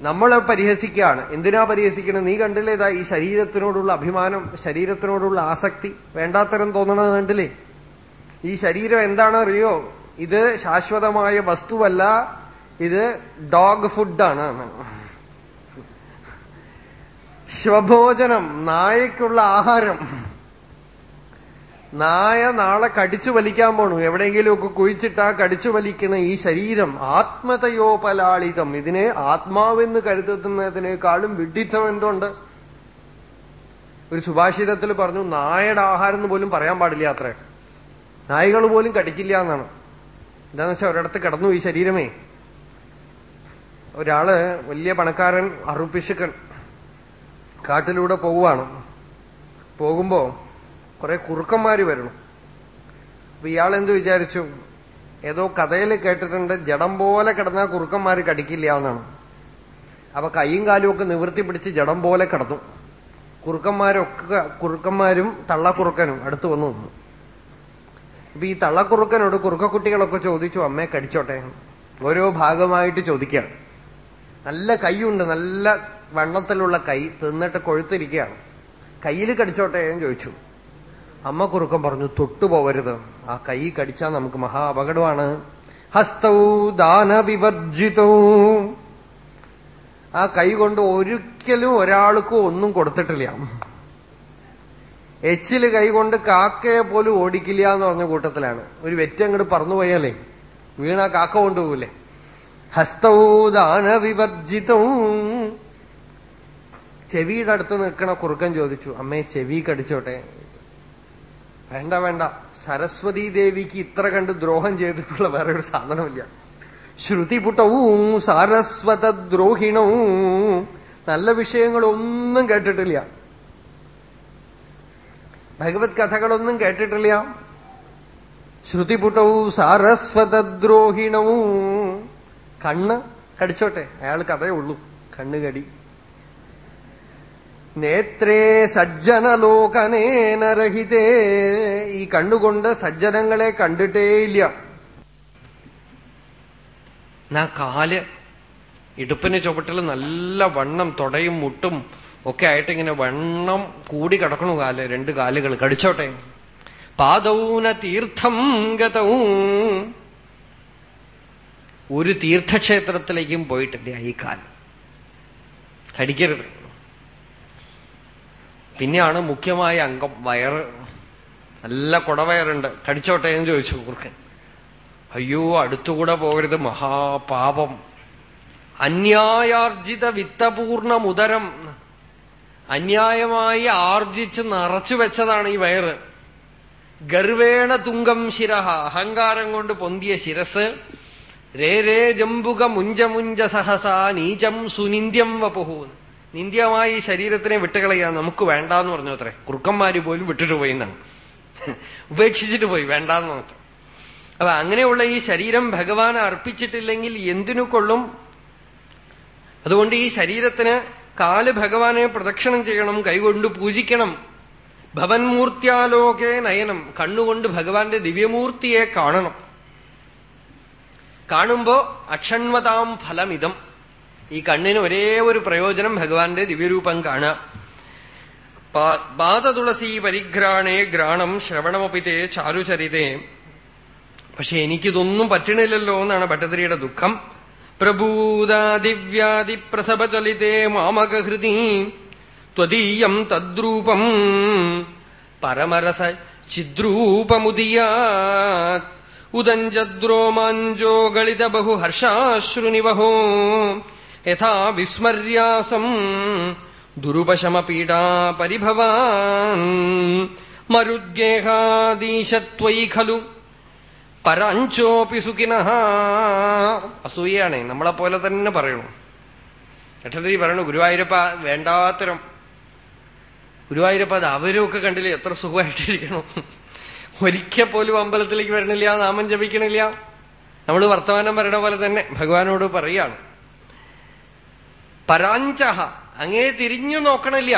നമ്മളെ പരിഹസിക്കുകയാണ്. എന്തിനാ പരിഹസിക്കണം? നീ കണ്ടില്ലേ ഇതാ ഈ ശരീരത്തിനോടുള്ള അഭിമാനം ശരീരത്തിനോടുള്ള ആസക്തി? വേണ്ടാത്തരം തോന്നണത് കണ്ടില്ലേ? ഈ ശരീരം എന്താണെന്നറിയോ? ഇത് ശാശ്വതമായ വസ്തുവല്ല ഇത് ഡോഗ് ഫുഡാണ്. ശ്വഭോജനം നായക്കുള്ള ആഹാരം. നായ നാളെ കടിച്ചു വലിക്കാൻ പോണു. എവിടെയെങ്കിലുമൊക്കെ കുഴിച്ചിട്ടാ കടിച്ചു വലിക്കണ ഈ ശരീരം ആത്മതയോപലാളിതം. ഇതിനെ ആത്മാവെന്ന് കരുതുന്നതിനേക്കാളും വിഡിത്തം എന്തുണ്ട്? ഒരു സുഭാഷിതത്തിൽ പറഞ്ഞു നായയുടെ ആഹാരം എന്ന് പോലും പറയാൻ പാടില്ല അത്രേ. നായകൾ പോലും കടിക്കില്ല എന്നാണ്. എന്താന്ന് വെച്ചാൽ ഒരിടത്ത് കിടന്നു ഈ ശരീരമേ. ഒരാൾ വലിയ പണക്കാരൻ അറുപ്പിശുക്കൻ കാട്ടിലൂടെ പോവുകയാണ് പോകുമ്പോ കുറെ കുറുക്കന്മാര് വരണം അപ്പൊ ഇയാൾ എന്ത് വിചാരിച്ചു? ഏതോ കഥയിൽ കേട്ടിട്ടുണ്ട് ജഡം പോലെ കിടന്നാൽ കുറുക്കന്മാര് കടിക്കില്ല എന്നാണ്. അപ്പൊ കൈയും കാലും ഒക്കെ നിവൃത്തി പിടിച്ച് ജഡം പോലെ കിടന്നു. കുറുക്കന്മാരൊക്കെ കുറുക്കന്മാരും തള്ളക്കുറുക്കനും അടുത്ത് വന്നു നിന്നു. അപ്പൊ ഈ തള്ളക്കുറുക്കനോട് കുറുക്കക്കുട്ടികളൊക്കെ ചോദിച്ചു അമ്മയെ കടിച്ചോട്ടെ? ഓരോ ഭാഗമായിട്ട് ചോദിക്കുകയാണ്. നല്ല കൈയുണ്ട് നല്ല വണ്ണത്തിലുള്ള കൈ തിന്നിട്ട് കൊഴുത്തിരിക്കുകയാണ്. കയ്യിൽ കടിച്ചോട്ടെ? എന്ന് ചോദിച്ചു. അമ്മ കുറുക്കം പറഞ്ഞു തൊട്ടുപോവരുത് ആ കൈ കടിച്ചാൽ നമുക്ക് മഹാ അപകടമാണ്. ഹസ്തൗ ദാനവിവർജിതൗ ആ കൈ കൊണ്ട് ഒരിക്കലും ഒരാൾക്കും ഒന്നും കൊടുത്തിട്ടില്ല. എച്ചിൽ കൈ കൊണ്ട് കാക്കയെ പോലും ഓടിക്കില്ല എന്ന് പറഞ്ഞ കൂട്ടത്തിലാണ്. ഒരു വെറ്റ അങ്ങോട്ട് പറന്നു പറന്നുപോയാലേ വീണ കാക്ക കൊണ്ടുപോകൂലേ. ഹസ്തൗ ദാനവിവർജിതവും ചെവിയുടെ അടുത്ത് നിൽക്കണ കുറുക്കൻ ചോദിച്ചു അമ്മയെ ചെവി കടിച്ചോട്ടെ? വേണ്ട വേണ്ട. സരസ്വതി ദേവിക്ക് ഇത്ര കണ്ട് ദ്രോഹം ചെയ്തിട്ടുള്ള വേറെ ഒരു സാധനമില്ല ശ്രുതിപുട്ടവും സാരസ്വതദ്രോഹിണവും നല്ല വിഷയങ്ങളൊന്നും കേട്ടിട്ടില്ല. ഭഗവത് കഥകളൊന്നും കേട്ടിട്ടില്ല. ശ്രുതിപുട്ടവും സാരസ്വതദ്രോഹിണവും കണ്ണ് കടിച്ചോട്ടെ. അയാൾ കഥയേ ഉള്ളൂ. കണ്ണ് കടി. നേത്രേ സജ്ജനലോകനേനരഹിതേ ഈ കണ്ണുകൊണ്ട് സജ്ജനങ്ങളെ കണ്ടിട്ടേയില്ല നാ കാൽ ഇടുപ്പിന് ചുവട്ടിൽ നല്ല വണ്ണം തൊടയും മുട്ടും ഒക്കെ ആയിട്ട് ഇങ്ങനെ വണ്ണം കൂടി കിടക്കണു കാൽ രണ്ട് കാലുകൾ. കടിച്ചോട്ടെ? പാദൗന തീർത്ഥം ഗതവും ഒരു തീർത്ഥക്ഷേത്രത്തിലേക്കും പോയിട്ടില്ല ഈ കാൽ. കടിക്കരുത്. പിന്നെയാണ് മുഖ്യമായ അംഗം വയറ്. നല്ല കുടവയറുണ്ട്. കടിച്ചോട്ടെ എന്ന് ചോദിച്ചു കുറുക്കൻ. അയ്യോ അടുത്തുകൂടെ പോകരുത് മഹാപാപം. അന്യായാർജിത വിത്തപൂർണമുദരം അന്യായമായി ആർജിച്ച് നിറച്ചു വെച്ചതാണ് ഈ വയറ്. ഗർവേണ തുങ്കം ശിരഹ. അഹങ്കാരം കൊണ്ട് പൊന്തിയ ശിരസ്. രേ രേ ജംബുക മുഞ്ച മുഞ്ച സഹസ നീചം സുനിന്ദ്യം വപുഹൂന്ന് നിന്ദ്യമായി ശരീരത്തിനെ വിട്ടുകളയാ നമുക്ക് വേണ്ട എന്ന് പറഞ്ഞു അത്രേ. കുറുക്കന്മാര് പോലും വിട്ടിട്ട് പോയി എന്നാണ്. ഉപേക്ഷിച്ചിട്ട് പോയി വേണ്ട എന്ന് മാത്രം അപ്പൊ അങ്ങനെയുള്ള ഈ ശരീരം ഭഗവാൻ അർപ്പിച്ചിട്ടില്ലെങ്കിൽ എന്തിനു കൊള്ളും? അതുകൊണ്ട് ഈ ശരീരത്തിന് കാൽ ഭഗവാനെ പ്രദക്ഷിണം ചെയ്യണം കൈകൊണ്ട് പൂജിക്കണം. ഭവൻമൂർത്തിയാലോകെ നയനം കണ്ണുകൊണ്ട് ഭഗവാന്റെ ദിവ്യമൂർത്തിയെ കാണണം. കാണുമ്പോ അക്ഷൺവതാം ഫലമിതം. ഈ കണ്ണിന് ഒരേ ഒരു പ്രയോജനം ഭഗവാന്റെ ദിവ്യരൂപം കാണാം. പാദതുളസി പരിഘ്രാണേ ഗ്രാണം ശ്രവണമപിതേ ചാരുചരിതേ. പക്ഷെ എനിക്കിതൊന്നും പറ്റണില്ലല്ലോ എന്നാണ് ഭട്ടതിരിയുടെ ദുഃഖം. പ്രഭൂതാദിവ്യാദി പ്രസവചലിതേ മാമകഹൃതി ത്വദീയം തദ്രൂപം പരമരസ ചിദ്രൂപമുദിയാത്. ഉദഞ്ചദ്രോമാഞ്ചോ ഗളിത ബഹു ഹർഷാശ്രുനിവഹോ യഥാ വിസ്മര്യാസം. ദുരുപശമപീഡാ പരിഭവാൻ. മരുദ്ഗേഹാദീശത്വൈ ഖലു. പരാഞ്ചോപി സുഖിന അസൂയാണ് നമ്മളെ പോലെ തന്നെ പറയണു. എട്ടതി പറയണു ഗുരുവായൂരപ്പ വേണ്ടാത്തരം. ഗുരുവായൂരപ്പ അത് അവരൊക്കെ കണ്ടില്ലേ എത്ര സുഖമായിട്ടിരിക്കണം. ഒരിക്കൽ പോലും അമ്പലത്തിലേക്ക് വരണില്ല നാമം ജപിക്കണില്ല. നമ്മൾ വർത്തമാനം പറയണ പോലെ തന്നെ ഭഗവാനോട് പറയാണ്. പരാഞ്ചഹ. അങ്ങേ തിരിഞ്ഞു നോക്കണില്ല.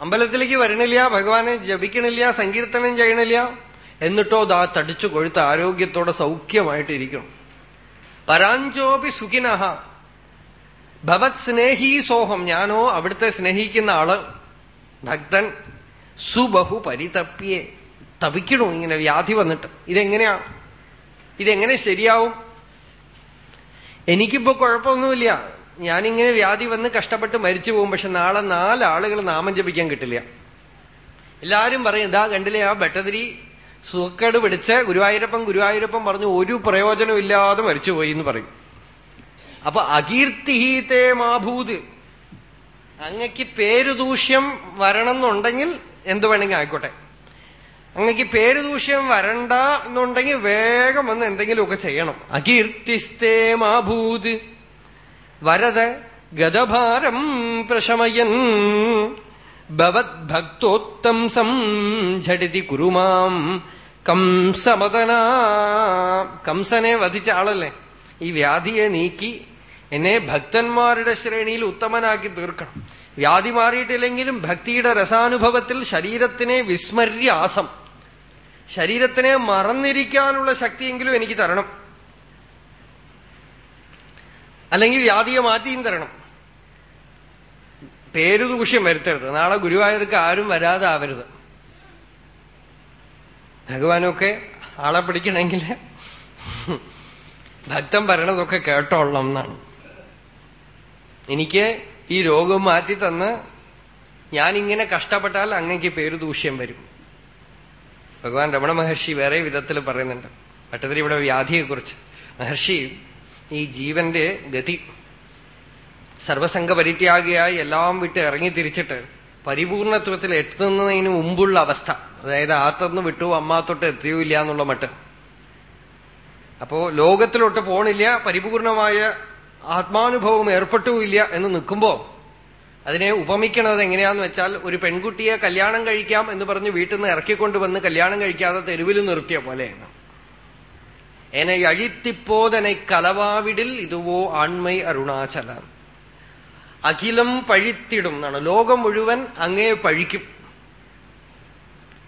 അമ്പലത്തിലേക്ക് വരണില്ല ഭഗവാനെ ജപിക്കണില്ല സങ്കീർത്തനം ചെയ്യണില്ല. എന്നിട്ടോ ദാ തടിച്ചു കൊഴുത്ത ആരോഗ്യത്തോടെ സൗഖ്യമായിട്ടിരിക്കണം. പരാഞ്ചോപി സുഖിനഹ. ഭവത് സ്നേഹി സോഹം. ഞാനോ അവിടുത്തെ സ്നേഹിക്കുന്ന ആൾ. ഭക്തൻ സുബഹു പരിതപ്യേ തപിക്കണു ഇങ്ങനെ വ്യാധി വന്നിട്ട്? ഇതെങ്ങനെയാ? ഇതെങ്ങനെ ശരിയാവും? എനിക്കിപ്പോ കുഴപ്പമൊന്നുമില്ല. ഞാനിങ്ങനെ വ്യാധി വന്ന് കഷ്ടപ്പെട്ട് മരിച്ചു പോകും. പക്ഷെ നാളെ നാലാളുകൾ നാമം ജപിക്കാൻ കിട്ടില്ല. എല്ലാരും പറയും ഇതാ കണ്ടില്ലേ ആ ഭട്ടതിരി സുഖക്കേട് പിടിച്ച് ഗുരുവായൂരപ്പൻ ഗുരുവായൂരപ്പൻ പറഞ്ഞു ഒരു പ്രയോജനമില്ലാതെ മരിച്ചുപോയി എന്ന് പറയും. അപ്പൊ അകീർത്തിഹീതേ മാഭൂത്. അങ്ങക്ക് പേരുദൂഷ്യം വരണം എന്നുണ്ടെങ്കിൽ എന്തു വേണമെങ്കിൽ ആയിക്കോട്ടെ. അങ്ങക്ക് പേര് ദൂഷ്യം വരണ്ട എന്നുണ്ടെങ്കിൽ വേഗം വന്ന് എന്തെങ്കിലുമൊക്കെ ചെയ്യണം. അകീർത്തിസ്തേ മാഭൂത്. വരദ ഗതഭാരം പ്രശമയൻ. സം ഝടിതി കുരുമാം. കംസമതന കംസനെ വധിച്ച ആളല്ലേ? ഈ വ്യാധിയെ നീക്കി എന്നെ ഭക്തന്മാരുടെ ശ്രേണിയിൽ ഉത്തമനാക്കി തീർക്കണം. വ്യാധി മാറിയിട്ടില്ലെങ്കിലും ഭക്തിയുടെ രസാനുഭവത്തിൽ ശരീരത്തിനെ വിസ്മര്യാസം ശരീരത്തിനെ മറന്നിരിക്കാനുള്ള ശക്തിയെങ്കിലും എനിക്ക് തരണം. അല്ലെങ്കിൽ വ്യാധിയെ മാറ്റിയും തരണം. പേര് ദൂഷ്യം വരുത്തരുത്. നാളെ ഗുരുവായൂർക്ക് ആരും വരാതെ ആവരുത് ഭഗവാനൊക്കെ ആളെ പിടിക്കണമെങ്കിൽ ഭക്തം പറയണതൊക്കെ കേട്ടോളണം എന്നാണ്. എനിക്ക് ഈ രോഗം മാറ്റി തന്ന് ഞാനിങ്ങനെ കഷ്ടപ്പെട്ടാൽ അങ്ങക്ക് പേര് ദൂഷ്യം വരും. ഭഗവാൻ രമണ മഹർഷി വേറെ വിധത്തിൽ പറയുന്നുണ്ട്. ഭട്ടതിരി ഇവിടെ വ്യാധിയെക്കുറിച്ച്. മഹർഷി ഈ ജീവന്റെ ഗതി സർവസംഘ പരിത്യാഗിയായി എല്ലാം വിട്ട് ഇറങ്ങി തിരിച്ചിട്ട് പരിപൂർണത്വത്തിൽ എത്തുന്നതിന് മുമ്പുള്ള അവസ്ഥ. അതായത് ആത്തന്ന് വിട്ടു അമ്മാത്തൊട്ട് എത്തിയൂല്ല എന്നുള്ള മട്ട്. അപ്പോ ലോകത്തിലോട്ട് പോണില്ല പരിപൂർണമായ ആത്മാനുഭവം ഏർപ്പെട്ടുമില്ല എന്ന് നിൽക്കുമ്പോ അതിനെ ഉപമിക്കണത് എങ്ങനെയാന്ന് വെച്ചാൽ ഒരു പെൺകുട്ടിയെ കല്യാണം കഴിക്കാം എന്ന് പറഞ്ഞ് വീട്ടിൽ നിന്ന് ഇറക്കിക്കൊണ്ടുവന്ന് കല്യാണം കഴിക്കാതെ തെരുവിൽ നിർത്തിയ പോലെയാണ്. എന്നെ അഴിത്തിപ്പോതനെ കലവാവിടിൽ ഇതുവോ ആൺമൈ അരുണാചല. അഖിലം പഴിത്തിടും എന്നാണ്. ലോകം മുഴുവൻ അങ്ങേ പഴിക്കും.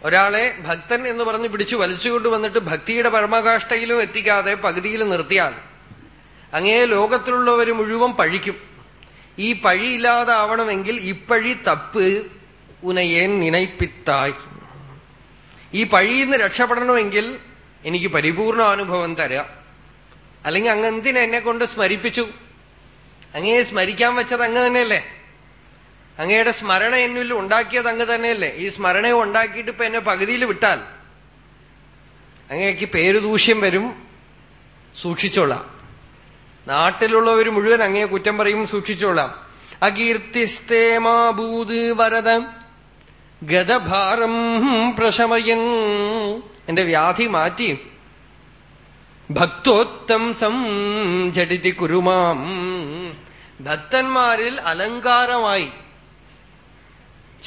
ഒരാളെ ഭക്തൻ എന്ന് പറഞ്ഞ് പിടിച്ചു വലിച്ചുകൊണ്ട് വന്നിട്ട് ഭക്തിയുടെ പരമകാഷ്ഠയിലും എത്തിക്കാതെ പകുതിയിൽ നിർത്തിയാൽ അങ്ങേ ലോകത്തിലുള്ളവർ മുഴുവൻ പഴിക്കും. ഈ പഴി പഴിയില്ലാതാവണമെങ്കിൽ ഇപ്പഴി തപ്പ് ഉനയേൻ നിനയിപ്പിത്തായി ഈ പഴിയിന്ന് രക്ഷപ്പെടണമെങ്കിൽ എനിക്ക് പരിപൂർണ അനുഭവം തരാം. അല്ലെങ്കിൽ അങ്ങ് എന്തിനെ എന്നെ കൊണ്ട് സ്മരിപ്പിച്ചു? അങ്ങയെ സ്മരിക്കാൻ വെച്ചത് അങ്ങ് തന്നെയല്ലേ? അങ്ങയുടെ സ്മരണ എന്നിൽ ഉണ്ടാക്കിയത് അങ്ങ് തന്നെയല്ലേ? ഈ സ്മരണ ഉണ്ടാക്കിയിട്ട് ഇപ്പൊ എന്നെ പകുതിയിൽ വിട്ടാൽ അങ്ങേക്ക് പേരുദൂഷ്യം വരും. സൂക്ഷിച്ചോളാം. നാട്ടിലുള്ളവർ മുഴുവൻ അങ്ങേ കുറ്റം പറയും സൂക്ഷിച്ചോളാം. അകീർത്തിസ്തേമാഭൂത് വരദം ഗതഭാരം പ്രശമയൻ. എന്റെ വ്യാധി മാറ്റി. ഭക്തോത്തംസം ജഡിതി കുരുമാം. ഭക്തന്മാരിൽ അലങ്കാരമായി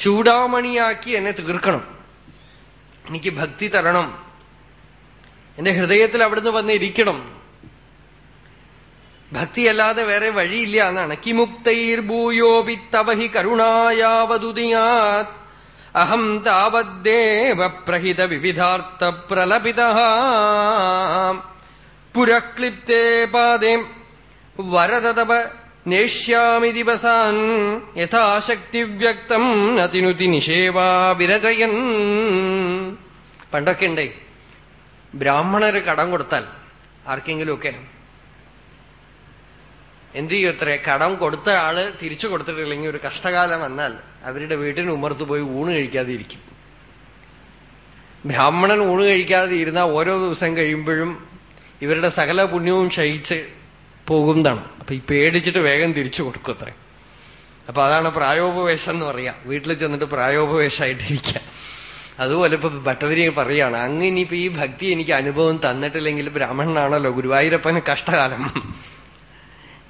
ചൂടാമണിയാക്കി എന്നെ തീർക്കണം. എനിക്ക് ഭക്തി തരണം. എന്റെ ഹൃദയത്തിൽ അവിടുന്ന് വന്ന് ഇരിക്കണം. ഭക്തിയല്ലാതെ വേറെ വഴിയില്ല എന്നാണ്. കിമുക്തൈർ ഭൂയോപി തവഹി കരുണായാവതുദിയാത്. അഹം താവദ്ദേവ പ്രഹിത വിവിധാർത്ഥ പ്രലപിത. പുരക്ലിപ്തേ പാദേ വരദതപ നേഷ്യാമി ദിവസാൻ യഥാശക്തി വ്യക്തം നതിനുതി നിഷേവാ വിരചയൻ. പണ്ടൊക്കെ ഉണ്ടേ ബ്രാഹ്മണര് കടം കൊടുത്താൽ ആർക്കെങ്കിലുമൊക്കെ എന്ത് ചെയ്യത്രേ കടം കൊടുത്ത ആൾ തിരിച്ചു കൊടുത്തിട്ടില്ലെങ്കിൽ ഒരു കഷ്ടകാലം വന്നാൽ അവരുടെ വീട്ടിന് ഉമർത്ത് പോയി ഊണ് കഴിക്കാതെ ഇരിക്കും. ബ്രാഹ്മണൻ ഊണ് കഴിക്കാതെ ഇരുന്ന ഓരോ ദിവസം കഴിയുമ്പോഴും ഇവരുടെ സകല പുണ്യവും ക്ഷയിച്ച് പോകുന്നതാണ് അപ്പൊ ഈ പേടിച്ചിട്ട് വേഗം തിരിച്ചു കൊടുക്കും അത്രേ. അപ്പൊ അതാണ് പ്രായോപവേശം എന്ന് പറയാ. വീട്ടിൽ ചെന്നിട്ട് പ്രായോപവേശമായിട്ടിരിക്കുക അതുപോലെ ഇപ്പൊ ഭട്ടതിരി പറയാണ് അങ്ങ് ഇനിയിപ്പോ ഈ ഭക്തി എനിക്ക് അനുഭവം തന്നിട്ടില്ലെങ്കിൽ ബ്രാഹ്മണനാണല്ലോ ഗുരുവായൂരപ്പന് കഷ്ടകാലം.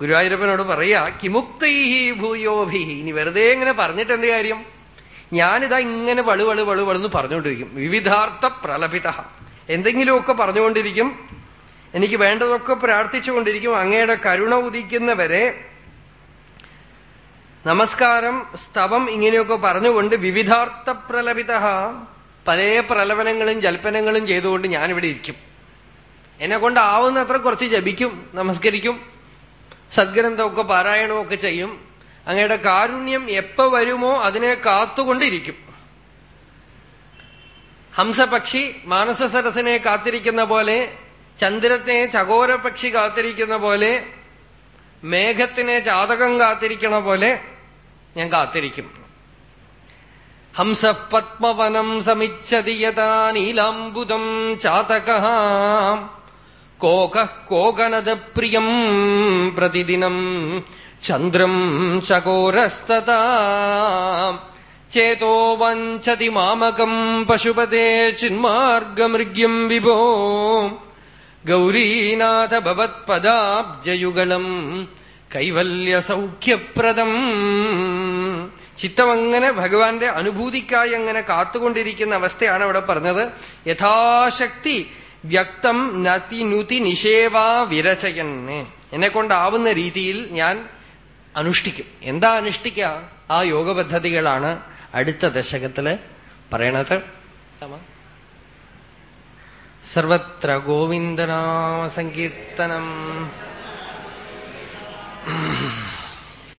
ഗുരുവായൂരപ്പനോട് പറയാ കിമുക്തൈഹി ഭൂയോഭി. ഇനി വെറുതെ ഇങ്ങനെ പറഞ്ഞിട്ട് എന്ത് കാര്യം? ഞാനിതാ ഇങ്ങനെ വളു വളു വളു വളെന്ന് പറഞ്ഞുകൊണ്ടിരിക്കും. വിവിധാർത്ഥ പ്രലപിത. എന്തെങ്കിലുമൊക്കെ പറഞ്ഞുകൊണ്ടിരിക്കും. എനിക്ക് വേണ്ടതൊക്കെ പ്രാർത്ഥിച്ചുകൊണ്ടിരിക്കും. അങ്ങയുടെ കരുണ ഉദിക്കുന്നവരെ നമസ്കാരം സ്തവം ഇങ്ങനെയൊക്കെ പറഞ്ഞുകൊണ്ട് വിവിധാർത്ഥ പ്രലപിത. പല പ്രലപനങ്ങളും ജൽപ്പനങ്ങളും ചെയ്തുകൊണ്ട് ഞാനിവിടെ ഇരിക്കും. എന്നെ കൊണ്ട് ആവുന്നത്ര കുറച്ച് ജപിക്കും നമസ്കരിക്കും. സദ്ഗ്രന്ഥമൊക്കെ പാരായണമൊക്കെ ചെയ്യും. അങ്ങയുടെ കാരുണ്യം എപ്പോ വരുമോ അതിനെ കാത്തുകൊണ്ടിരിക്കും. ഹംസപക്ഷി മാനസ സരസിനെ കാത്തിരിക്കുന്ന പോലെ ചന്ദ്രത്തെ ചകോരപക്ഷി കാത്തിരിക്കുന്ന പോലെ മേഘത്തിനെ ചാതകം കാത്തിരിക്കണ പോലെ ഞാൻ കാത്തിരിക്കും. ഹംസ പത്മവനം സമിച്ചതിയതാ നീലാംബുദം ചാതക കോക കോകനദപ്രിയം പ്രതിദിനം. ചന്ദ്രം ചകോരസ്തതാ. ചേതോ വഞ്ചതി മാമകം പശുപതേ ചിന്മാർഗമൃഗ്യം വിഭോ. ഗൗരീനാഥ കൈവല്യ സൗഖ്യപ്രദം ചിത്തമങ്ങനെ ഭഗവാന്റെ അനുഭൂതിക്കായി അങ്ങനെ കാത്തുകൊണ്ടിരിക്കുന്ന അവസ്ഥയാണ് അവിടെ പറഞ്ഞത്. യഥാശക്തി വ്യക്തം നതി നുതി നിഷേവാ വിരചയൻ എന്നെ കൊണ്ടാവുന്ന രീതിയിൽ ഞാൻ അനുഷ്ഠിക്കും. എന്താ അനുഷ്ഠിക്ക? ആ യോഗ യോഗപദ്ധതികളാണ് അടുത്ത ദശകത്തിൽ പറയണത്. സർവത്ര ഗോവിന്ദനാമ സങ്കീർത്തനം